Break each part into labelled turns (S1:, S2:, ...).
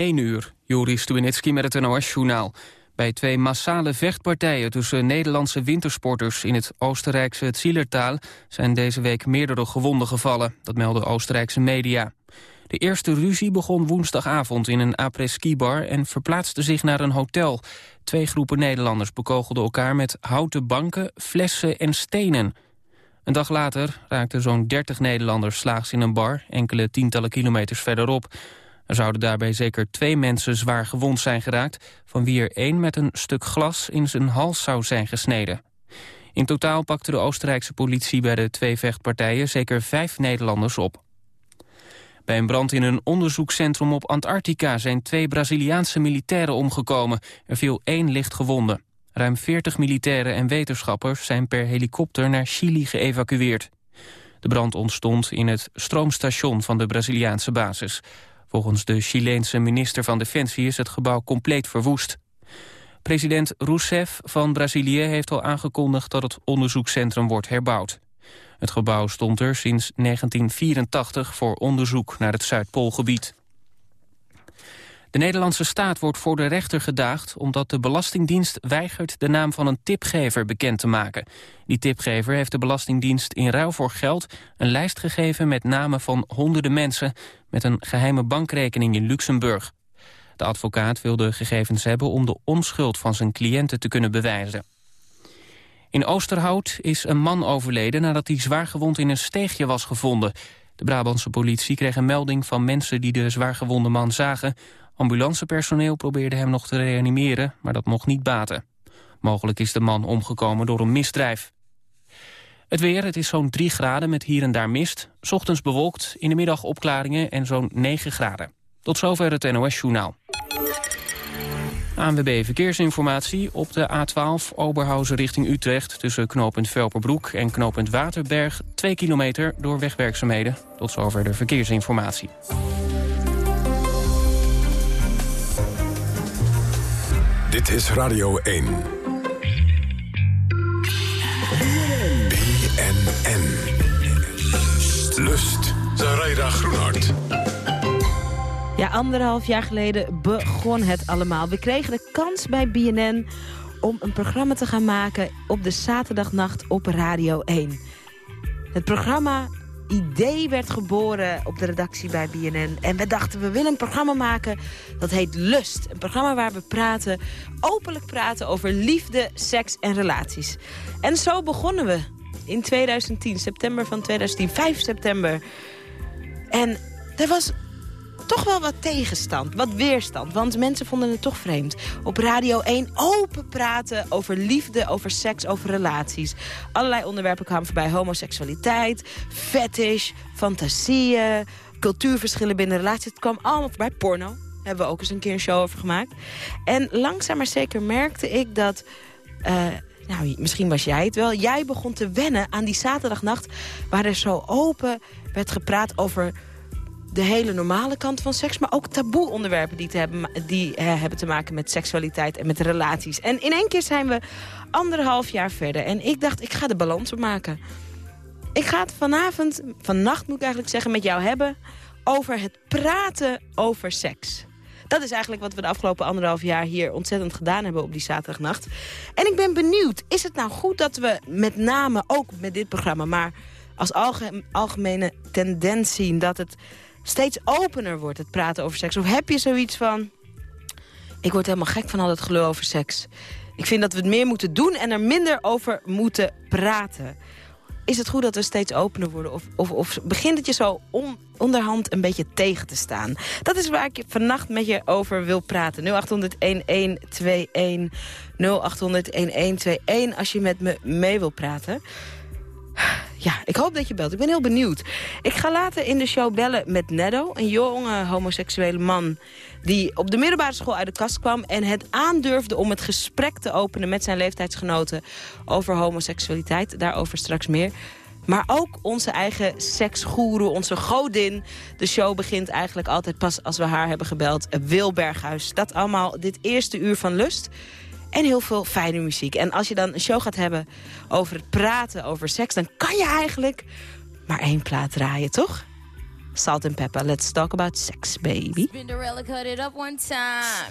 S1: 1 uur, Joris Stubenitski met het NOS-journaal. Bij twee massale vechtpartijen tussen Nederlandse wintersporters... in het Oostenrijkse Zielertaal zijn deze week meerdere gewonden gevallen. Dat melden Oostenrijkse media. De eerste ruzie begon woensdagavond in een après-ski-bar... en verplaatste zich naar een hotel. Twee groepen Nederlanders bekogelden elkaar met houten banken, flessen en stenen... Een dag later raakten zo'n 30 Nederlanders slaags in een bar... enkele tientallen kilometers verderop. Er zouden daarbij zeker twee mensen zwaar gewond zijn geraakt... van wie er één met een stuk glas in zijn hals zou zijn gesneden. In totaal pakte de Oostenrijkse politie bij de twee vechtpartijen... zeker vijf Nederlanders op. Bij een brand in een onderzoekscentrum op Antarctica... zijn twee Braziliaanse militairen omgekomen. Er viel één licht gewonde. Ruim 40 militairen en wetenschappers zijn per helikopter naar Chili geëvacueerd. De brand ontstond in het stroomstation van de Braziliaanse basis. Volgens de Chileense minister van Defensie is het gebouw compleet verwoest. President Rousseff van Brazilië heeft al aangekondigd dat het onderzoekscentrum wordt herbouwd. Het gebouw stond er sinds 1984 voor onderzoek naar het Zuidpoolgebied. De Nederlandse staat wordt voor de rechter gedaagd... omdat de Belastingdienst weigert de naam van een tipgever bekend te maken. Die tipgever heeft de Belastingdienst in ruil voor geld... een lijst gegeven met namen van honderden mensen... met een geheime bankrekening in Luxemburg. De advocaat wil de gegevens hebben om de onschuld van zijn cliënten te kunnen bewijzen. In Oosterhout is een man overleden nadat hij zwaargewond in een steegje was gevonden. De Brabantse politie kreeg een melding van mensen die de zwaargewonde man zagen. Ambulancepersoneel probeerde hem nog te reanimeren, maar dat mocht niet baten. Mogelijk is de man omgekomen door een misdrijf. Het weer, het is zo'n 3 graden met hier en daar mist. Ochtends bewolkt, in de middag opklaringen en zo'n 9 graden. Tot zover het NOS-journaal. ANWB Verkeersinformatie op de A12 Oberhausen richting Utrecht... tussen knooppunt Velperbroek en knooppunt Waterberg... 2 kilometer door wegwerkzaamheden. Tot zover de verkeersinformatie.
S2: Dit is Radio 1. BNN. Lust. Zaraida Groenhart.
S3: Ja, anderhalf jaar geleden begon het allemaal. We kregen de kans bij BNN om een programma te gaan maken op de zaterdagnacht op Radio 1. Het programma idee werd geboren op de redactie bij BNN. En we dachten, we willen een programma maken dat heet Lust. Een programma waar we praten, openlijk praten over liefde, seks en relaties. En zo begonnen we in 2010, september van 2010, 5 september. En er was toch wel wat tegenstand, wat weerstand. Want mensen vonden het toch vreemd. Op Radio 1 open praten over liefde, over seks, over relaties. Allerlei onderwerpen kwamen voorbij. Homoseksualiteit, fetish, fantasieën, cultuurverschillen binnen relaties. Het kwam allemaal voorbij. Porno hebben we ook eens een keer een show over gemaakt. En langzaam maar zeker merkte ik dat... Uh, nou, misschien was jij het wel. Jij begon te wennen aan die zaterdagnacht... waar er zo open werd gepraat over de hele normale kant van seks... maar ook taboe onderwerpen die, te hebben, die eh, hebben te maken met seksualiteit en met relaties. En in één keer zijn we anderhalf jaar verder. En ik dacht, ik ga de balans opmaken. Ik ga het vanavond, vannacht moet ik eigenlijk zeggen, met jou hebben... over het praten over seks. Dat is eigenlijk wat we de afgelopen anderhalf jaar hier ontzettend gedaan hebben op die zaterdagnacht. En ik ben benieuwd, is het nou goed dat we met name ook met dit programma... maar als algemene tendens zien dat het steeds opener wordt, het praten over seks? Of heb je zoiets van... ik word helemaal gek van al het gelul over seks. Ik vind dat we het meer moeten doen en er minder over moeten praten. Is het goed dat we steeds opener worden? Of, of, of begint het je zo on, onderhand een beetje tegen te staan? Dat is waar ik vannacht met je over wil praten. 0800-1121, 0800-1121 als je met me mee wil praten. Ja, ik hoop dat je belt. Ik ben heel benieuwd. Ik ga later in de show bellen met Neddo, een jonge homoseksuele man... die op de middelbare school uit de kast kwam... en het aandurfde om het gesprek te openen met zijn leeftijdsgenoten... over homoseksualiteit. Daarover straks meer. Maar ook onze eigen seksgoeroe, onze godin. De show begint eigenlijk altijd pas als we haar hebben gebeld. Wil Berghuis. Dat allemaal dit eerste uur van Lust en heel veel fijne muziek. En als je dan een show gaat hebben over het praten over seks... dan kan je eigenlijk maar één plaat draaien, toch? Salt and Pepper, let's talk about sex, baby.
S4: Cinderella cut it up one time.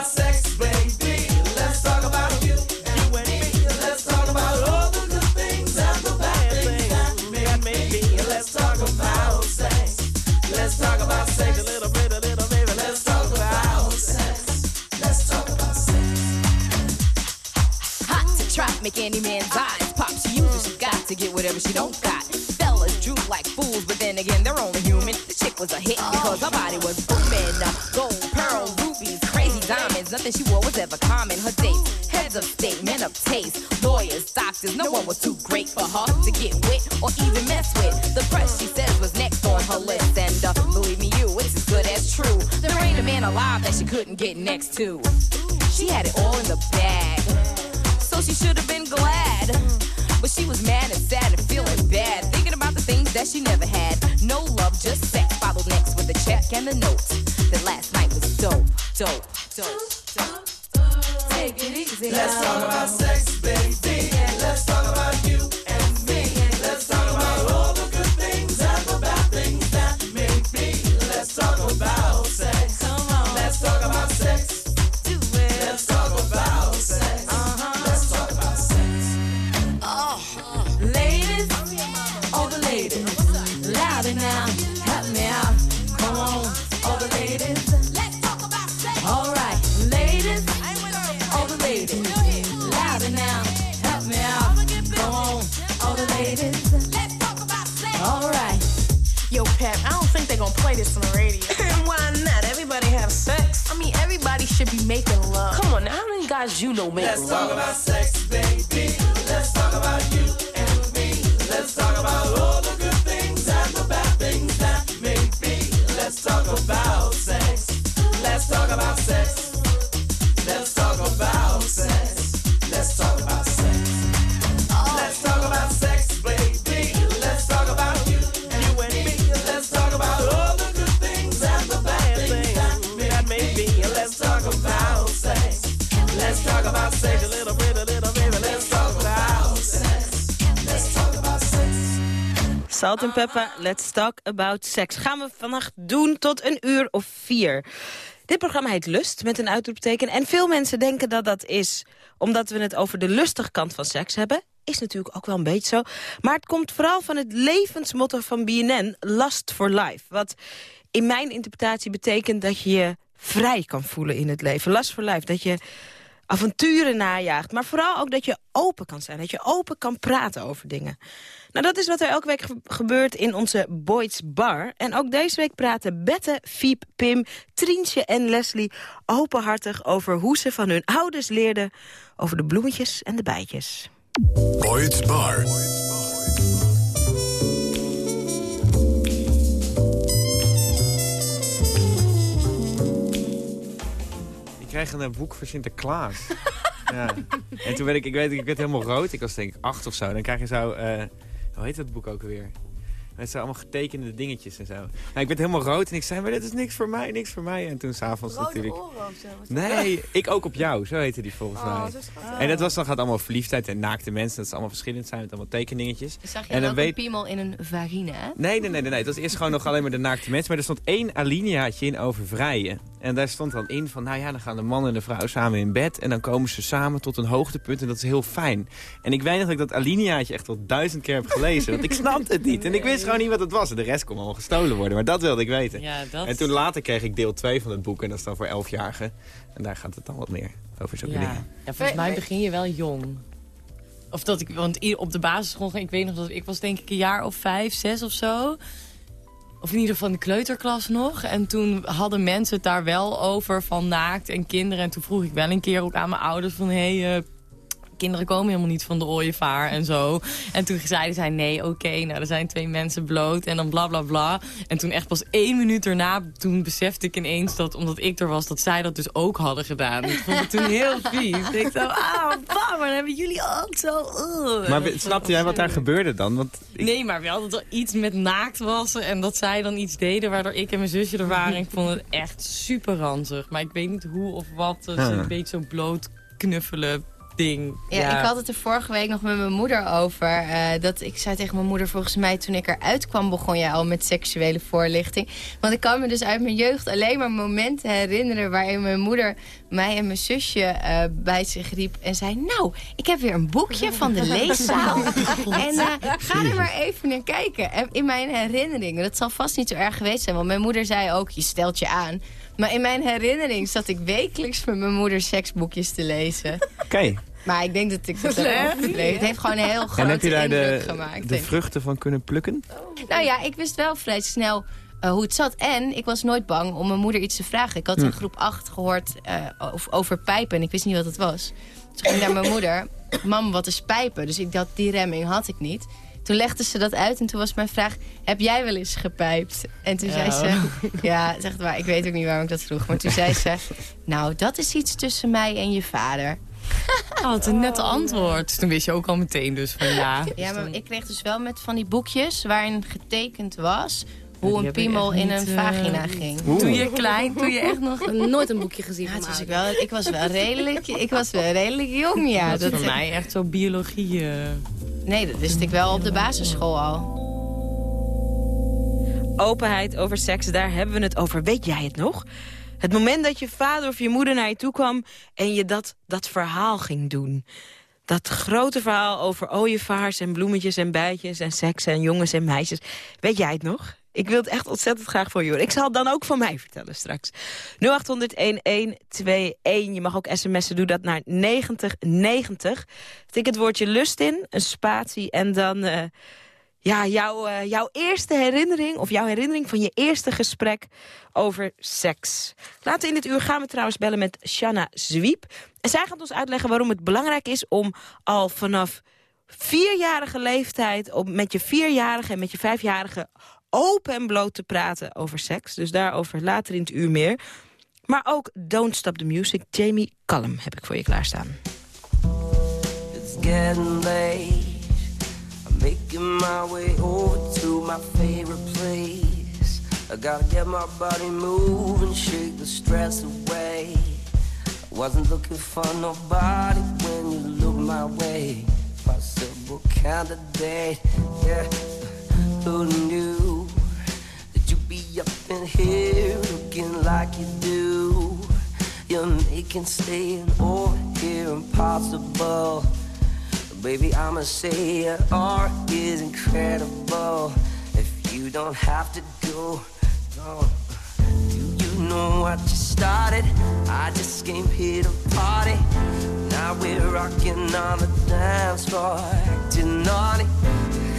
S5: Let's you
S4: know
S5: make Let's talk about sex, baby.
S3: Salt Peppa, let's talk about sex. Gaan we vannacht doen tot een uur of vier. Dit programma heet Lust, met een uitroepteken. En veel mensen denken dat dat is omdat we het over de lustige kant van seks hebben. Is natuurlijk ook wel een beetje zo. Maar het komt vooral van het levensmotto van BNN, Lust for Life. Wat in mijn interpretatie betekent dat je je vrij kan voelen in het leven. Lust for Life, dat je avonturen najaagt. Maar vooral ook dat je open kan zijn. Dat je open kan praten over dingen. Nou, dat is wat er elke week ge- gebeurt in onze Boyd's Bar. En ook deze week praten Bette, Fiep, Pim, Trientje en Leslie openhartig over hoe ze van hun ouders leerden over de bloemetjes en de bijtjes.
S2: Boyd's Bar.
S6: Ik kreeg een eh, boek voor Sinterklaas. ja. En toen werd ik, ik weet, ik werd helemaal rood. Ik was denk ik acht of zo. Dan krijg je zo, eh, hoe heet dat boek ook alweer? Met zo allemaal getekende dingetjes en zo. Nou, ik werd helemaal rood en ik zei, maar dit is niks voor mij, niks voor mij. En toen s'avonds natuurlijk... Nee, ik ook op jou, zo heette die volgens mij. En dat was dan gaat allemaal verliefdheid en naakte mensen. Dat is allemaal verschillend zijn met allemaal tekeningetjes.
S7: Zag je
S6: En
S7: en
S6: dan
S7: ook
S6: weet-
S7: een piemel in een vagina, hè?
S6: Nee, nee, nee, nee, nee. Het was eerst gewoon nog alleen maar de naakte mensen. Maar er stond één alineaatje in over vrijen. En daar stond dan in van, nou ja, dan gaan de man en de vrouw samen in bed... en dan komen ze samen tot een hoogtepunt en dat is heel fijn. En ik weet nog dat ik dat alineaatje echt wel duizend keer heb gelezen. want ik snapte het niet. En ik wist gewoon niet wat het was. En de rest kon allemaal gestolen worden. Maar dat wilde ik weten.
S7: Ja, dat...
S6: En toen later kreeg ik deel 2 van het boek. En dat is dan voor elfjarigen. En daar gaat het dan wat meer over zulke
S7: ja.
S6: dingen.
S7: ja, volgens mij begin je wel jong. Of dat ik, want op de basisschool, ging- ik weet nog dat ik was denk ik een jaar of vijf, zes of zo. Of in ieder geval in de kleuterklas nog. En toen hadden mensen het daar wel over van naakt en kinderen. En toen vroeg ik wel een keer ook aan mijn ouders van... Hey, eh, kinderen komen helemaal niet van de ooievaar en zo. En toen zeiden zij, nee, oké, nou, er zijn twee mensen bloot en dan bla bla bla. En toen echt pas één minuut daarna, toen besefte ik ineens dat, omdat ik er was, dat zij dat dus ook hadden gedaan. Ik vond het toen heel vies. Ik dacht, ah, bam, maar dan hebben jullie ook zo... uh.
S6: Maar snapte jij wat daar gebeurde dan? Want ik-
S7: Nee, maar wel dat er iets met naakt was en dat zij dan iets deden waardoor ik en mijn zusje er waren. Ik vond het echt super ranzig. Maar ik weet niet hoe of wat. Het is
S6: Ah.
S7: een beetje zo'n bloot knuffelen ding.
S8: Ja, ik had het er vorige week nog met mijn moeder over. eh, dat ik zei tegen mijn moeder, volgens mij toen ik eruit kwam... begon jij al met seksuele voorlichting. Want ik kan me dus uit mijn jeugd alleen maar momenten herinneren... waarin mijn moeder mij en mijn zusje eh, bij zich riep en zei... nou, ik heb weer een boekje van de leeszaal. en eh, ga er maar even naar kijken. En in mijn herinneringen, dat zal vast niet zo erg geweest zijn... want mijn moeder zei ook, je stelt je aan... Maar in mijn herinnering zat ik wekelijks met mijn moeder seksboekjes te lezen.
S6: Oké.
S8: Maar ik denk dat ik het ook opgebleven. Het heeft gewoon een heel
S6: En
S8: grote
S6: heb je daar
S8: indruk
S6: de,
S8: gemaakt.
S6: de vruchten van kunnen plukken?
S8: Nou ja, ik wist wel vrij snel eh, hoe het zat. En ik was nooit bang om mijn moeder iets te vragen. Ik had in groep 8 gehoord eh, over, pijpen en ik wist niet wat het was. Toen ging ik naar mijn moeder. Mam, wat is pijpen? Dus ik dacht, die remming had ik niet. Toen legde ze dat uit en toen was mijn vraag... heb jij wel eens gepijpt? En toen zei ze... Ja, zegt waar, ik weet ook niet waarom ik dat vroeg. Maar toen zei ze... Nou, dat is iets tussen mij en je vader.
S7: Oh, wat een nette antwoord. Dus toen wist je ook al meteen dus van ja.
S8: Ja, maar ik kreeg dus wel met van die boekjes waarin getekend was hoe een piemel in een
S7: eh,
S8: vagina ging.
S7: Toen je klein, toen je echt nog...
S9: Nooit een boekje gezien
S8: Ja, was ik, wel, ik was wel redelijk, ik was wel redelijk jong, ja.
S7: Dat is
S8: Dat,
S7: voor mij echt zo biologie. eh.
S8: nee, dat wist ik wel op de basisschool al.
S3: Openheid over seks, daar hebben we het over. Weet jij het nog? Het moment dat je vader of je moeder naar je toe kwam... en je dat, dat verhaal ging doen. Dat grote verhaal over ooievaars en bloemetjes en bijtjes... en seks en jongens en meisjes. Weet jij het nog? Ik wil het echt ontzettend graag voor je horen. Ik zal het dan ook van mij vertellen straks. 0800-1121. Je mag ook sms'en, doe dat naar 9090. Tik het woordje lust in, een spatie en dan... eh, ja, jouw, eh, jouw eerste herinnering of jouw herinnering van je eerste gesprek over seks. Later in dit uur gaan we trouwens bellen met Shanna Zwiep. En zij gaat ons uitleggen waarom het belangrijk is om al vanaf vierjarige leeftijd... Op, met je vierjarige en met je vijfjarige open en bloot te praten over seks. Dus daarover later in het uur meer. Maar ook Don't Stop the Music, Jamie Cullum heb ik voor je klaarstaan.
S10: It's. Making my way over to my favorite place. I gotta get my body moving, shake the stress away. I wasn't looking for nobody when you look my way. Possible candidate, yeah. Who knew that you'd be up in here looking like you do? You're making staying over here impossible. Baby, I'ma say your art is incredible. If you don't have to go, go. Do you know what you started? I just came here to party. Now we're rocking on the dance floor, acting naughty.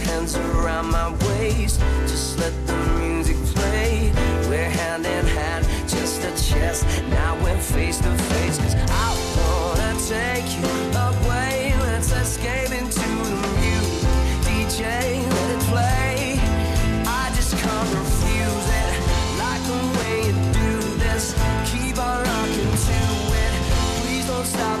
S10: Hands around my waist, just let the music play. We're hand in hand, just a chest. Now we're face to face, cause I wanna take you away. Escape into the music. DJ, let it play. I just can't refuse it. Like the way you do this. Keep on rocking to it. Please don't stop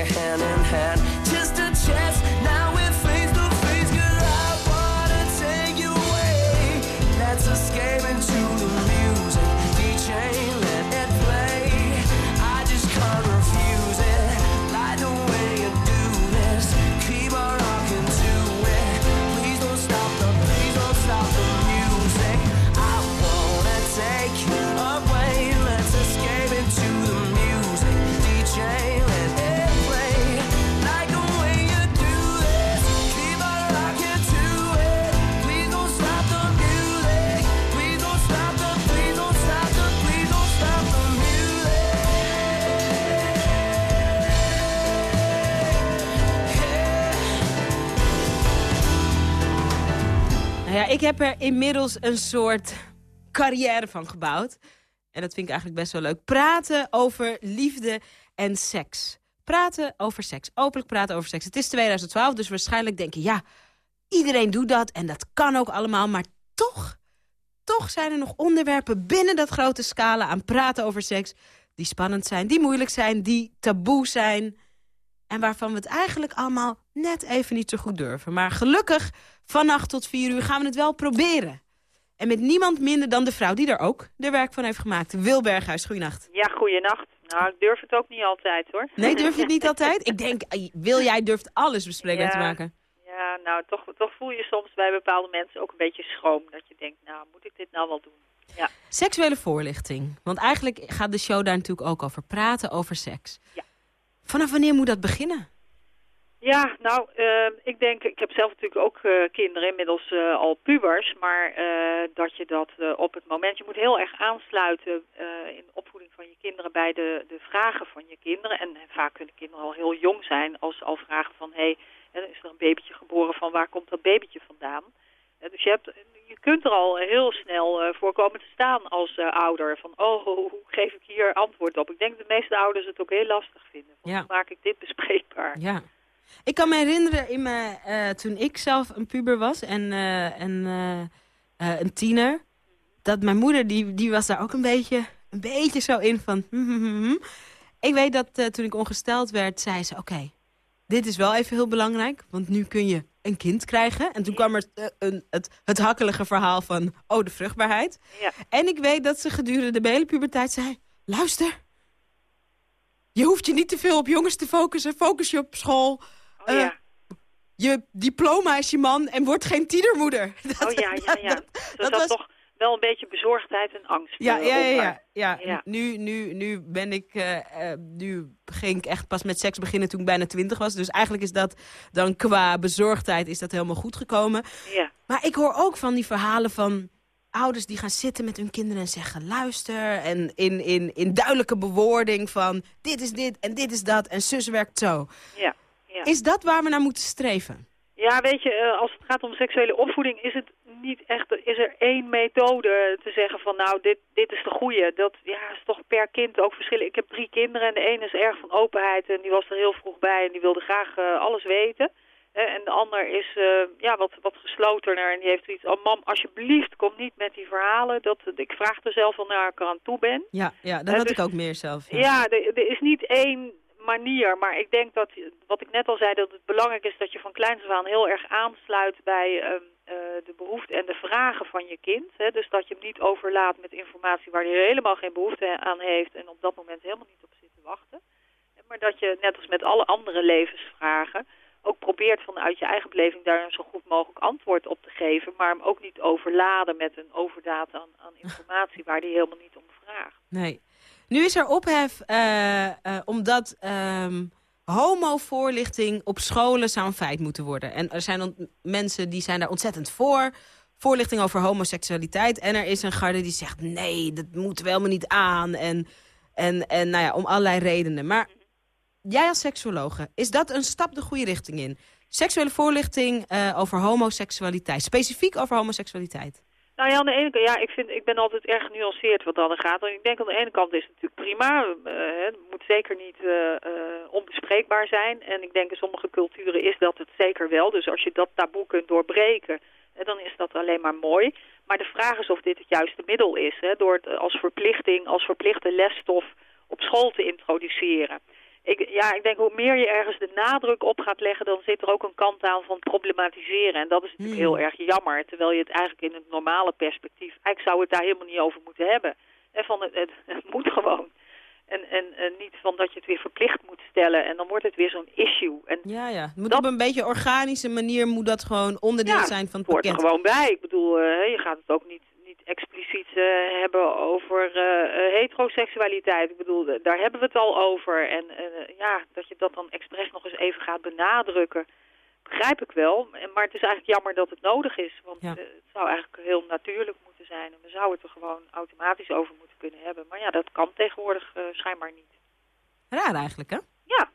S10: Hand in hand, just a chance. Now we're face to face, girl. I wanna take you away. Let's escape into
S3: ik heb er inmiddels een soort carrière van gebouwd. En dat vind ik eigenlijk best wel leuk. Praten over liefde en seks. Praten over seks. Openlijk praten over seks. Het is 2012, dus waarschijnlijk denk je... ja, iedereen doet dat en dat kan ook allemaal. Maar toch, toch zijn er nog onderwerpen binnen dat grote scala... aan praten over seks die spannend zijn, die moeilijk zijn... die taboe zijn en waarvan we het eigenlijk allemaal net even niet zo goed durven. Maar gelukkig, vannacht tot vier uur gaan we het wel proberen. En met niemand minder dan de vrouw die er ook de werk van heeft gemaakt. Wil Berghuis, goeienacht.
S11: Ja, goeienacht. Nou, ik durf het ook niet altijd, hoor.
S3: Nee, durf je het niet altijd? Ik denk, eh, Wil jij durft alles bespreekbaar
S11: Ja.
S3: te maken.
S11: Ja, nou, toch, toch voel je soms bij bepaalde mensen ook een beetje schroom. Dat je denkt, nou, moet ik dit nou wel doen? Ja.
S3: Seksuele voorlichting. Want eigenlijk gaat de show daar natuurlijk ook over. Praten over seks.
S11: Ja.
S3: Vanaf wanneer moet dat beginnen?
S11: Ja, nou, eh, ik denk, ik heb zelf natuurlijk ook eh, kinderen, inmiddels eh, al pubers, maar dat je dat op het moment, je moet heel erg aansluiten in de opvoeding van je kinderen bij de, de vragen van je kinderen. En, vaak kunnen kinderen al heel jong zijn als ze al vragen van, hé, hey, is er een babytje geboren, van waar komt dat babytje vandaan? Eh, dus je, hebt, je kunt er al heel snel eh, voor komen te staan als eh, ouder. Van, oh, hoe geef ik hier antwoord op? Ik denk dat de meeste ouders het ook heel lastig vinden.
S3: Ja.
S11: Hoe maak ik dit bespreekbaar?
S3: Ja. Ik kan me herinneren in mijn, toen ik zelf een puber was en, en een tiener. Dat mijn moeder, die, die was daar ook een beetje, een beetje zo in van... hm, hm, hm. Ik weet dat toen ik ongesteld werd, zei ze... Oké, dit is wel even heel belangrijk, want nu kun je een kind krijgen. En toen kwam er eh, een, het, het hakkelige verhaal van, oh, de vruchtbaarheid.
S11: Ja.
S3: En ik weet dat ze gedurende de hele puberteit zei... Luister, je hoeft je niet te veel op jongens te focussen. Focus je op school.
S11: Oh, ja.
S3: Je diploma is je man en word geen tienermoeder. Dat,
S11: oh ja, ja, ja. Dus
S3: dat
S11: dat
S3: was-
S11: toch wel een beetje bezorgdheid en angst.
S3: Ja, ja, ja,
S11: onder.
S3: ja, ja.
S11: Ja.
S3: Nu, nu, nu ben ik, eh, eh, nu ging ik echt pas met seks beginnen toen ik bijna twintig was. Dus eigenlijk is dat dan qua bezorgdheid is dat helemaal goed gekomen.
S11: Ja.
S3: Maar ik hoor ook van die verhalen van ouders die gaan zitten met hun kinderen en zeggen luister. En in, in, in duidelijke bewoording van dit is dit en dit is dat en zus werkt zo.
S11: Ja, ja.
S3: Is dat waar we naar moeten streven?
S11: Ja, weet je, eh, als het gaat om seksuele opvoeding is het niet echt, is er één methode te zeggen van nou, dit, dit is de goede. Dat ja, is toch per kind ook verschillen. Ik heb drie kinderen en de ene is erg van openheid en die was er heel vroeg bij en die wilde graag eh, alles weten. Eh, en de ander is ja, wat, wat geslotener en die heeft zoiets, oh mam, alsjeblieft, kom niet met die verhalen. Dat, ik vraag er zelf wel naar ik eraan toe ben.
S3: Ja, ja dat had
S11: dus-
S3: ik ook meer zelf.
S11: Ja, er, er is niet één manier, maar ik denk dat, wat ik net al zei, dat het belangrijk is dat je van kleins af aan heel erg aansluit bij ehm, eh, de behoeften en de vragen van je kind. Hè? Dus dat je hem niet overlaat met informatie waar hij helemaal geen behoefte aan heeft en op dat moment helemaal niet op zit te wachten. Maar dat je, net als met alle andere levensvragen, ook probeert vanuit je eigen beleving daar een zo goed mogelijk antwoord op te geven. Maar hem ook niet overladen met een overdaad aan, aan informatie waar hij helemaal niet om vraagt.
S3: Nee. Nu is er ophef eh, eh, omdat ehm, homovoorlichting op scholen zou een feit moeten worden. En er zijn mensen die zijn daar ontzettend voor. Voorlichting over homoseksualiteit. En er is een garde die zegt nee, dat moeten we helemaal niet aan. En, en, en nou ja, om allerlei redenen. Maar jij als seksuologe, is dat een stap de goede richting in? Seksuele voorlichting eh, over homoseksualiteit. Specifiek over homoseksualiteit.
S11: Nou ja, aan de ene kant, ja, ik, vind, ik ben altijd erg genuanceerd wat dan gaat. En ik denk aan de ene kant is het natuurlijk prima. eh, het moet zeker niet eh, eh, onbespreekbaar zijn. En ik denk in sommige culturen is dat het zeker wel. Dus als je dat taboe kunt doorbreken, dan is dat alleen maar mooi. Maar de vraag is of dit het juiste middel is. Hè, door het als verplichting, als verplichte lesstof op school te introduceren. Ik, ja, ik denk hoe meer je ergens de nadruk op gaat leggen, dan zit er ook een kant aan van problematiseren. En dat is natuurlijk
S3: Hmm.
S11: heel erg jammer. Terwijl je het eigenlijk in het normale perspectief, eigenlijk zou het daar helemaal niet over moeten hebben. En van het, het, het moet gewoon. En, en, en niet van dat je het weer verplicht moet stellen. En dan wordt het weer zo'n issue. En
S3: Ja, ja. Het moet op een beetje organische manier moet dat gewoon onderdeel
S11: Ja,
S3: zijn van het
S11: het hoort er
S3: pakket.
S11: gewoon bij. Ik bedoel, eh, je gaat het ook niet, niet expliciet eh, hebben over eh, eh, heteroseksualiteit. Ik bedoel, daar hebben we het al over. En ja, dat je dat dan expres nog eens even gaat benadrukken, begrijp ik wel. Maar het is eigenlijk jammer dat het nodig is. Want
S3: Ja.
S11: het zou eigenlijk heel natuurlijk moeten zijn. En we zouden het er gewoon automatisch over moeten kunnen hebben. Maar ja, dat kan tegenwoordig schijnbaar niet.
S3: Raar eigenlijk, hè?
S11: Ja,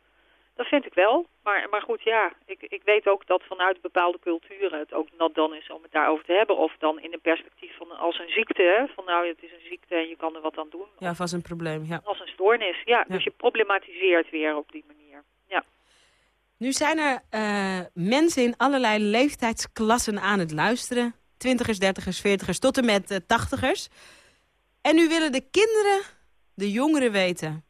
S11: dat vind ik wel. Maar, maar goed, ja, ik, ik weet ook dat vanuit bepaalde culturen het ook nat dan is om het daarover te hebben. Of dan in een perspectief van als een ziekte, hè, van nou het is een ziekte en je kan er wat aan doen.
S3: Ja, vast een probleem, ja.
S11: Als een stoornis, ja. Dus je problematiseert weer op die manier. Ja.
S3: Nu zijn er eh, mensen in allerlei leeftijdsklassen aan het luisteren. Twintigers, dertigers, veertigers tot en met eh, tachtigers. En nu willen de kinderen, de jongeren weten...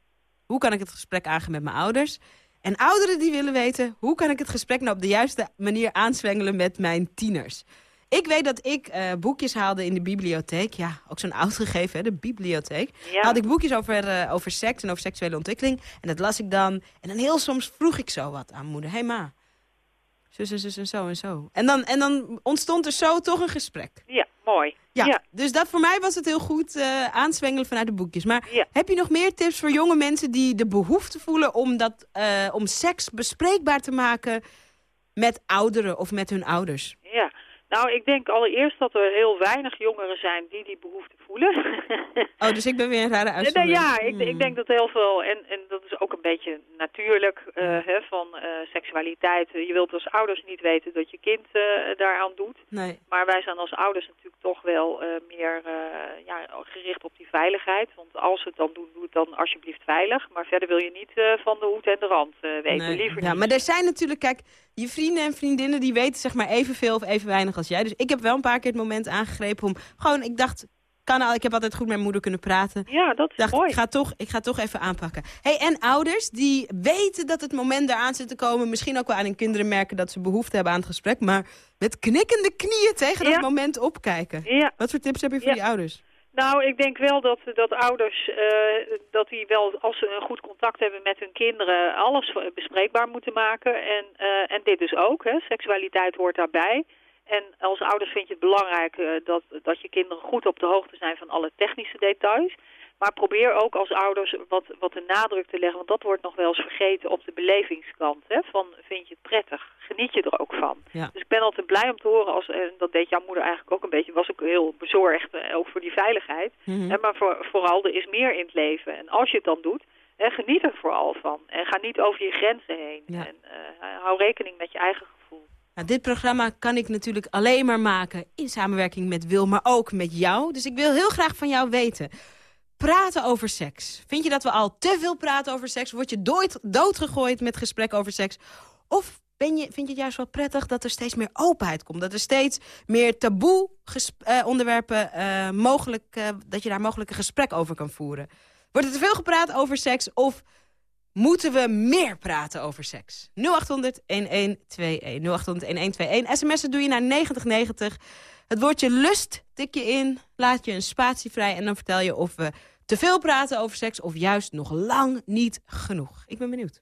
S3: hoe kan ik het gesprek aangaan met mijn ouders? En ouderen die willen weten... hoe kan ik het gesprek nou op de juiste manier aanswengelen met mijn tieners? Ik weet dat ik eh, boekjes haalde in de bibliotheek. Ja, ook zo'n oud gegeven, hè, de bibliotheek.
S11: Ja.
S3: Had ik boekjes over, eh, over seks en over seksuele ontwikkeling. En dat las ik dan. En dan heel soms vroeg ik zo wat aan moeder. Hé hey, ma, zus en zus en zo en zo. En dan, en dan ontstond er zo toch een gesprek.
S11: Ja, mooi.
S3: Ja,
S11: Ja.
S3: dus dat voor mij was het heel goed eh, aanswengelen vanuit de boekjes. Maar
S11: Ja.
S3: heb je nog meer tips voor jonge mensen die de behoefte voelen om, dat, eh, om seks bespreekbaar te maken met ouderen of met hun ouders?
S11: Nou, ik denk allereerst dat er heel weinig jongeren zijn die die behoefte voelen.
S3: Oh, dus ik ben weer een rare
S11: Nee, nee,
S3: uitzondering.
S11: ja, ik, ik denk dat heel veel, en, en dat is ook een beetje natuurlijk, eh, hè, van eh, seksualiteit. Je wilt als ouders niet weten dat je kind eh, daaraan doet.
S3: Nee.
S11: Maar wij zijn als ouders natuurlijk toch wel eh, meer eh, ja, gericht op die veiligheid. Want als ze het dan doen, doe het dan alsjeblieft veilig. Maar verder wil je niet eh, van de hoed en de rand eh, weten.
S3: Nee.
S11: Liever
S3: ja,
S11: niet.
S3: maar er zijn natuurlijk, kijk, je vrienden en vriendinnen die weten zeg maar evenveel of even weinig als jij. Dus ik heb wel een paar keer het moment aangegrepen om gewoon, ik dacht, kan al, ik heb altijd goed met mijn moeder kunnen praten.
S11: Ja, dat is
S3: dacht,
S11: mooi.
S3: Ik ga, toch, ik ga toch even aanpakken. Hey, en ouders die weten dat het moment eraan zit te komen, misschien ook wel aan hun kinderen merken dat ze behoefte hebben aan het gesprek, maar met knikkende knieën tegen
S11: Ja.
S3: dat moment opkijken.
S11: Ja.
S3: Wat voor tips heb je voor
S11: Ja.
S3: die ouders?
S11: Nou, ik denk wel dat, dat ouders, eh, dat die wel, als ze een goed contact hebben met hun kinderen, alles bespreekbaar moeten maken. En, eh, en dit dus ook, hè. seksualiteit hoort daarbij. En als ouders vind je het belangrijk eh, dat, dat je kinderen goed op de hoogte zijn van alle technische details. Maar probeer ook als ouders wat, wat de nadruk te leggen, want dat wordt nog wel eens vergeten op de belevingskant. Hè, van vind je het prettig? Geniet je er ook van?
S3: Ja.
S11: Dus ik ben altijd blij om te horen, als, en dat deed jouw moeder eigenlijk ook een beetje, was ook heel bezorgd, eh, ook voor die veiligheid.
S3: Mhm.
S11: Hè, maar voor, vooral, er is meer in het leven. En als je het dan doet, hè, geniet er vooral van. En ga niet over je grenzen heen.
S3: Ja.
S11: En eh, hou rekening met je eigen gevoel.
S3: Nou, dit programma kan ik natuurlijk alleen maar maken in samenwerking met Wil, maar ook met jou. Dus ik wil heel graag van jou weten. Praten over seks. Vind je dat we al te veel praten over seks? Word je dood, doodgegooid met gesprek over seks? Of ben je, vind je het juist wel prettig dat er steeds meer openheid komt? Dat er steeds meer taboe eh, onderwerpen eh, mogelijk, eh, dat je daar mogelijk een gesprek over kan voeren? Wordt er te veel gepraat over seks of moeten we meer praten over seks? 0800 1121 0800 1121. SMS'en doe je naar 9090. Het woordje lust tik je in, laat je een spatie vrij... en dan vertel je of we te veel praten over seks... of juist nog lang niet genoeg. Ik ben benieuwd.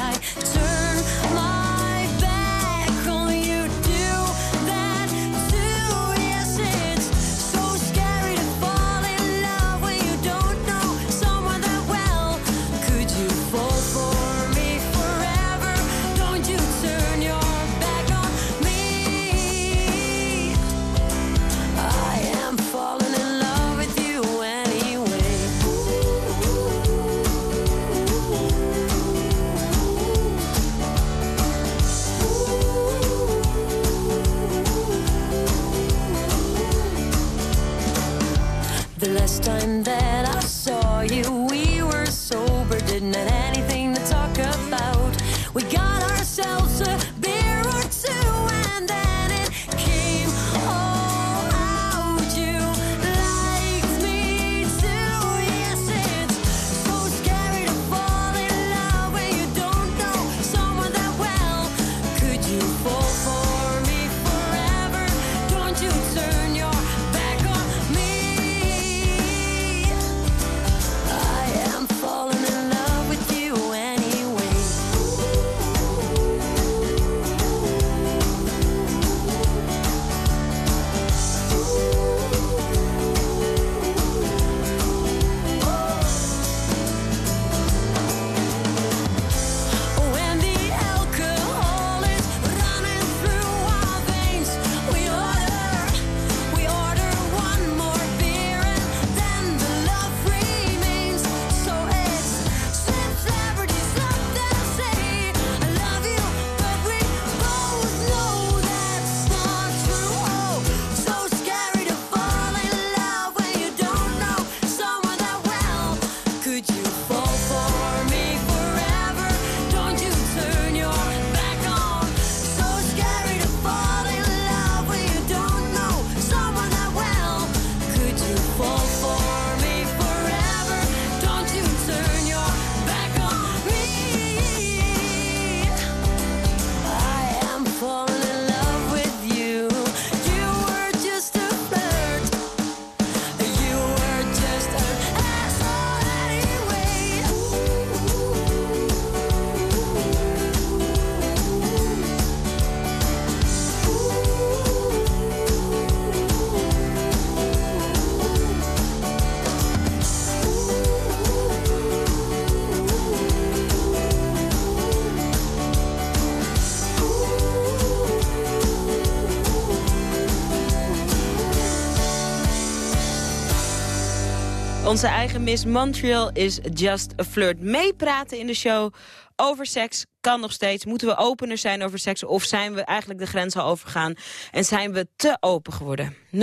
S3: Onze eigen Miss Montreal is just a flirt. Meepraten in de show over seks kan nog steeds. Moeten we opener zijn over seks of zijn we eigenlijk de grens al overgegaan? En zijn we te open geworden? 0800-1121.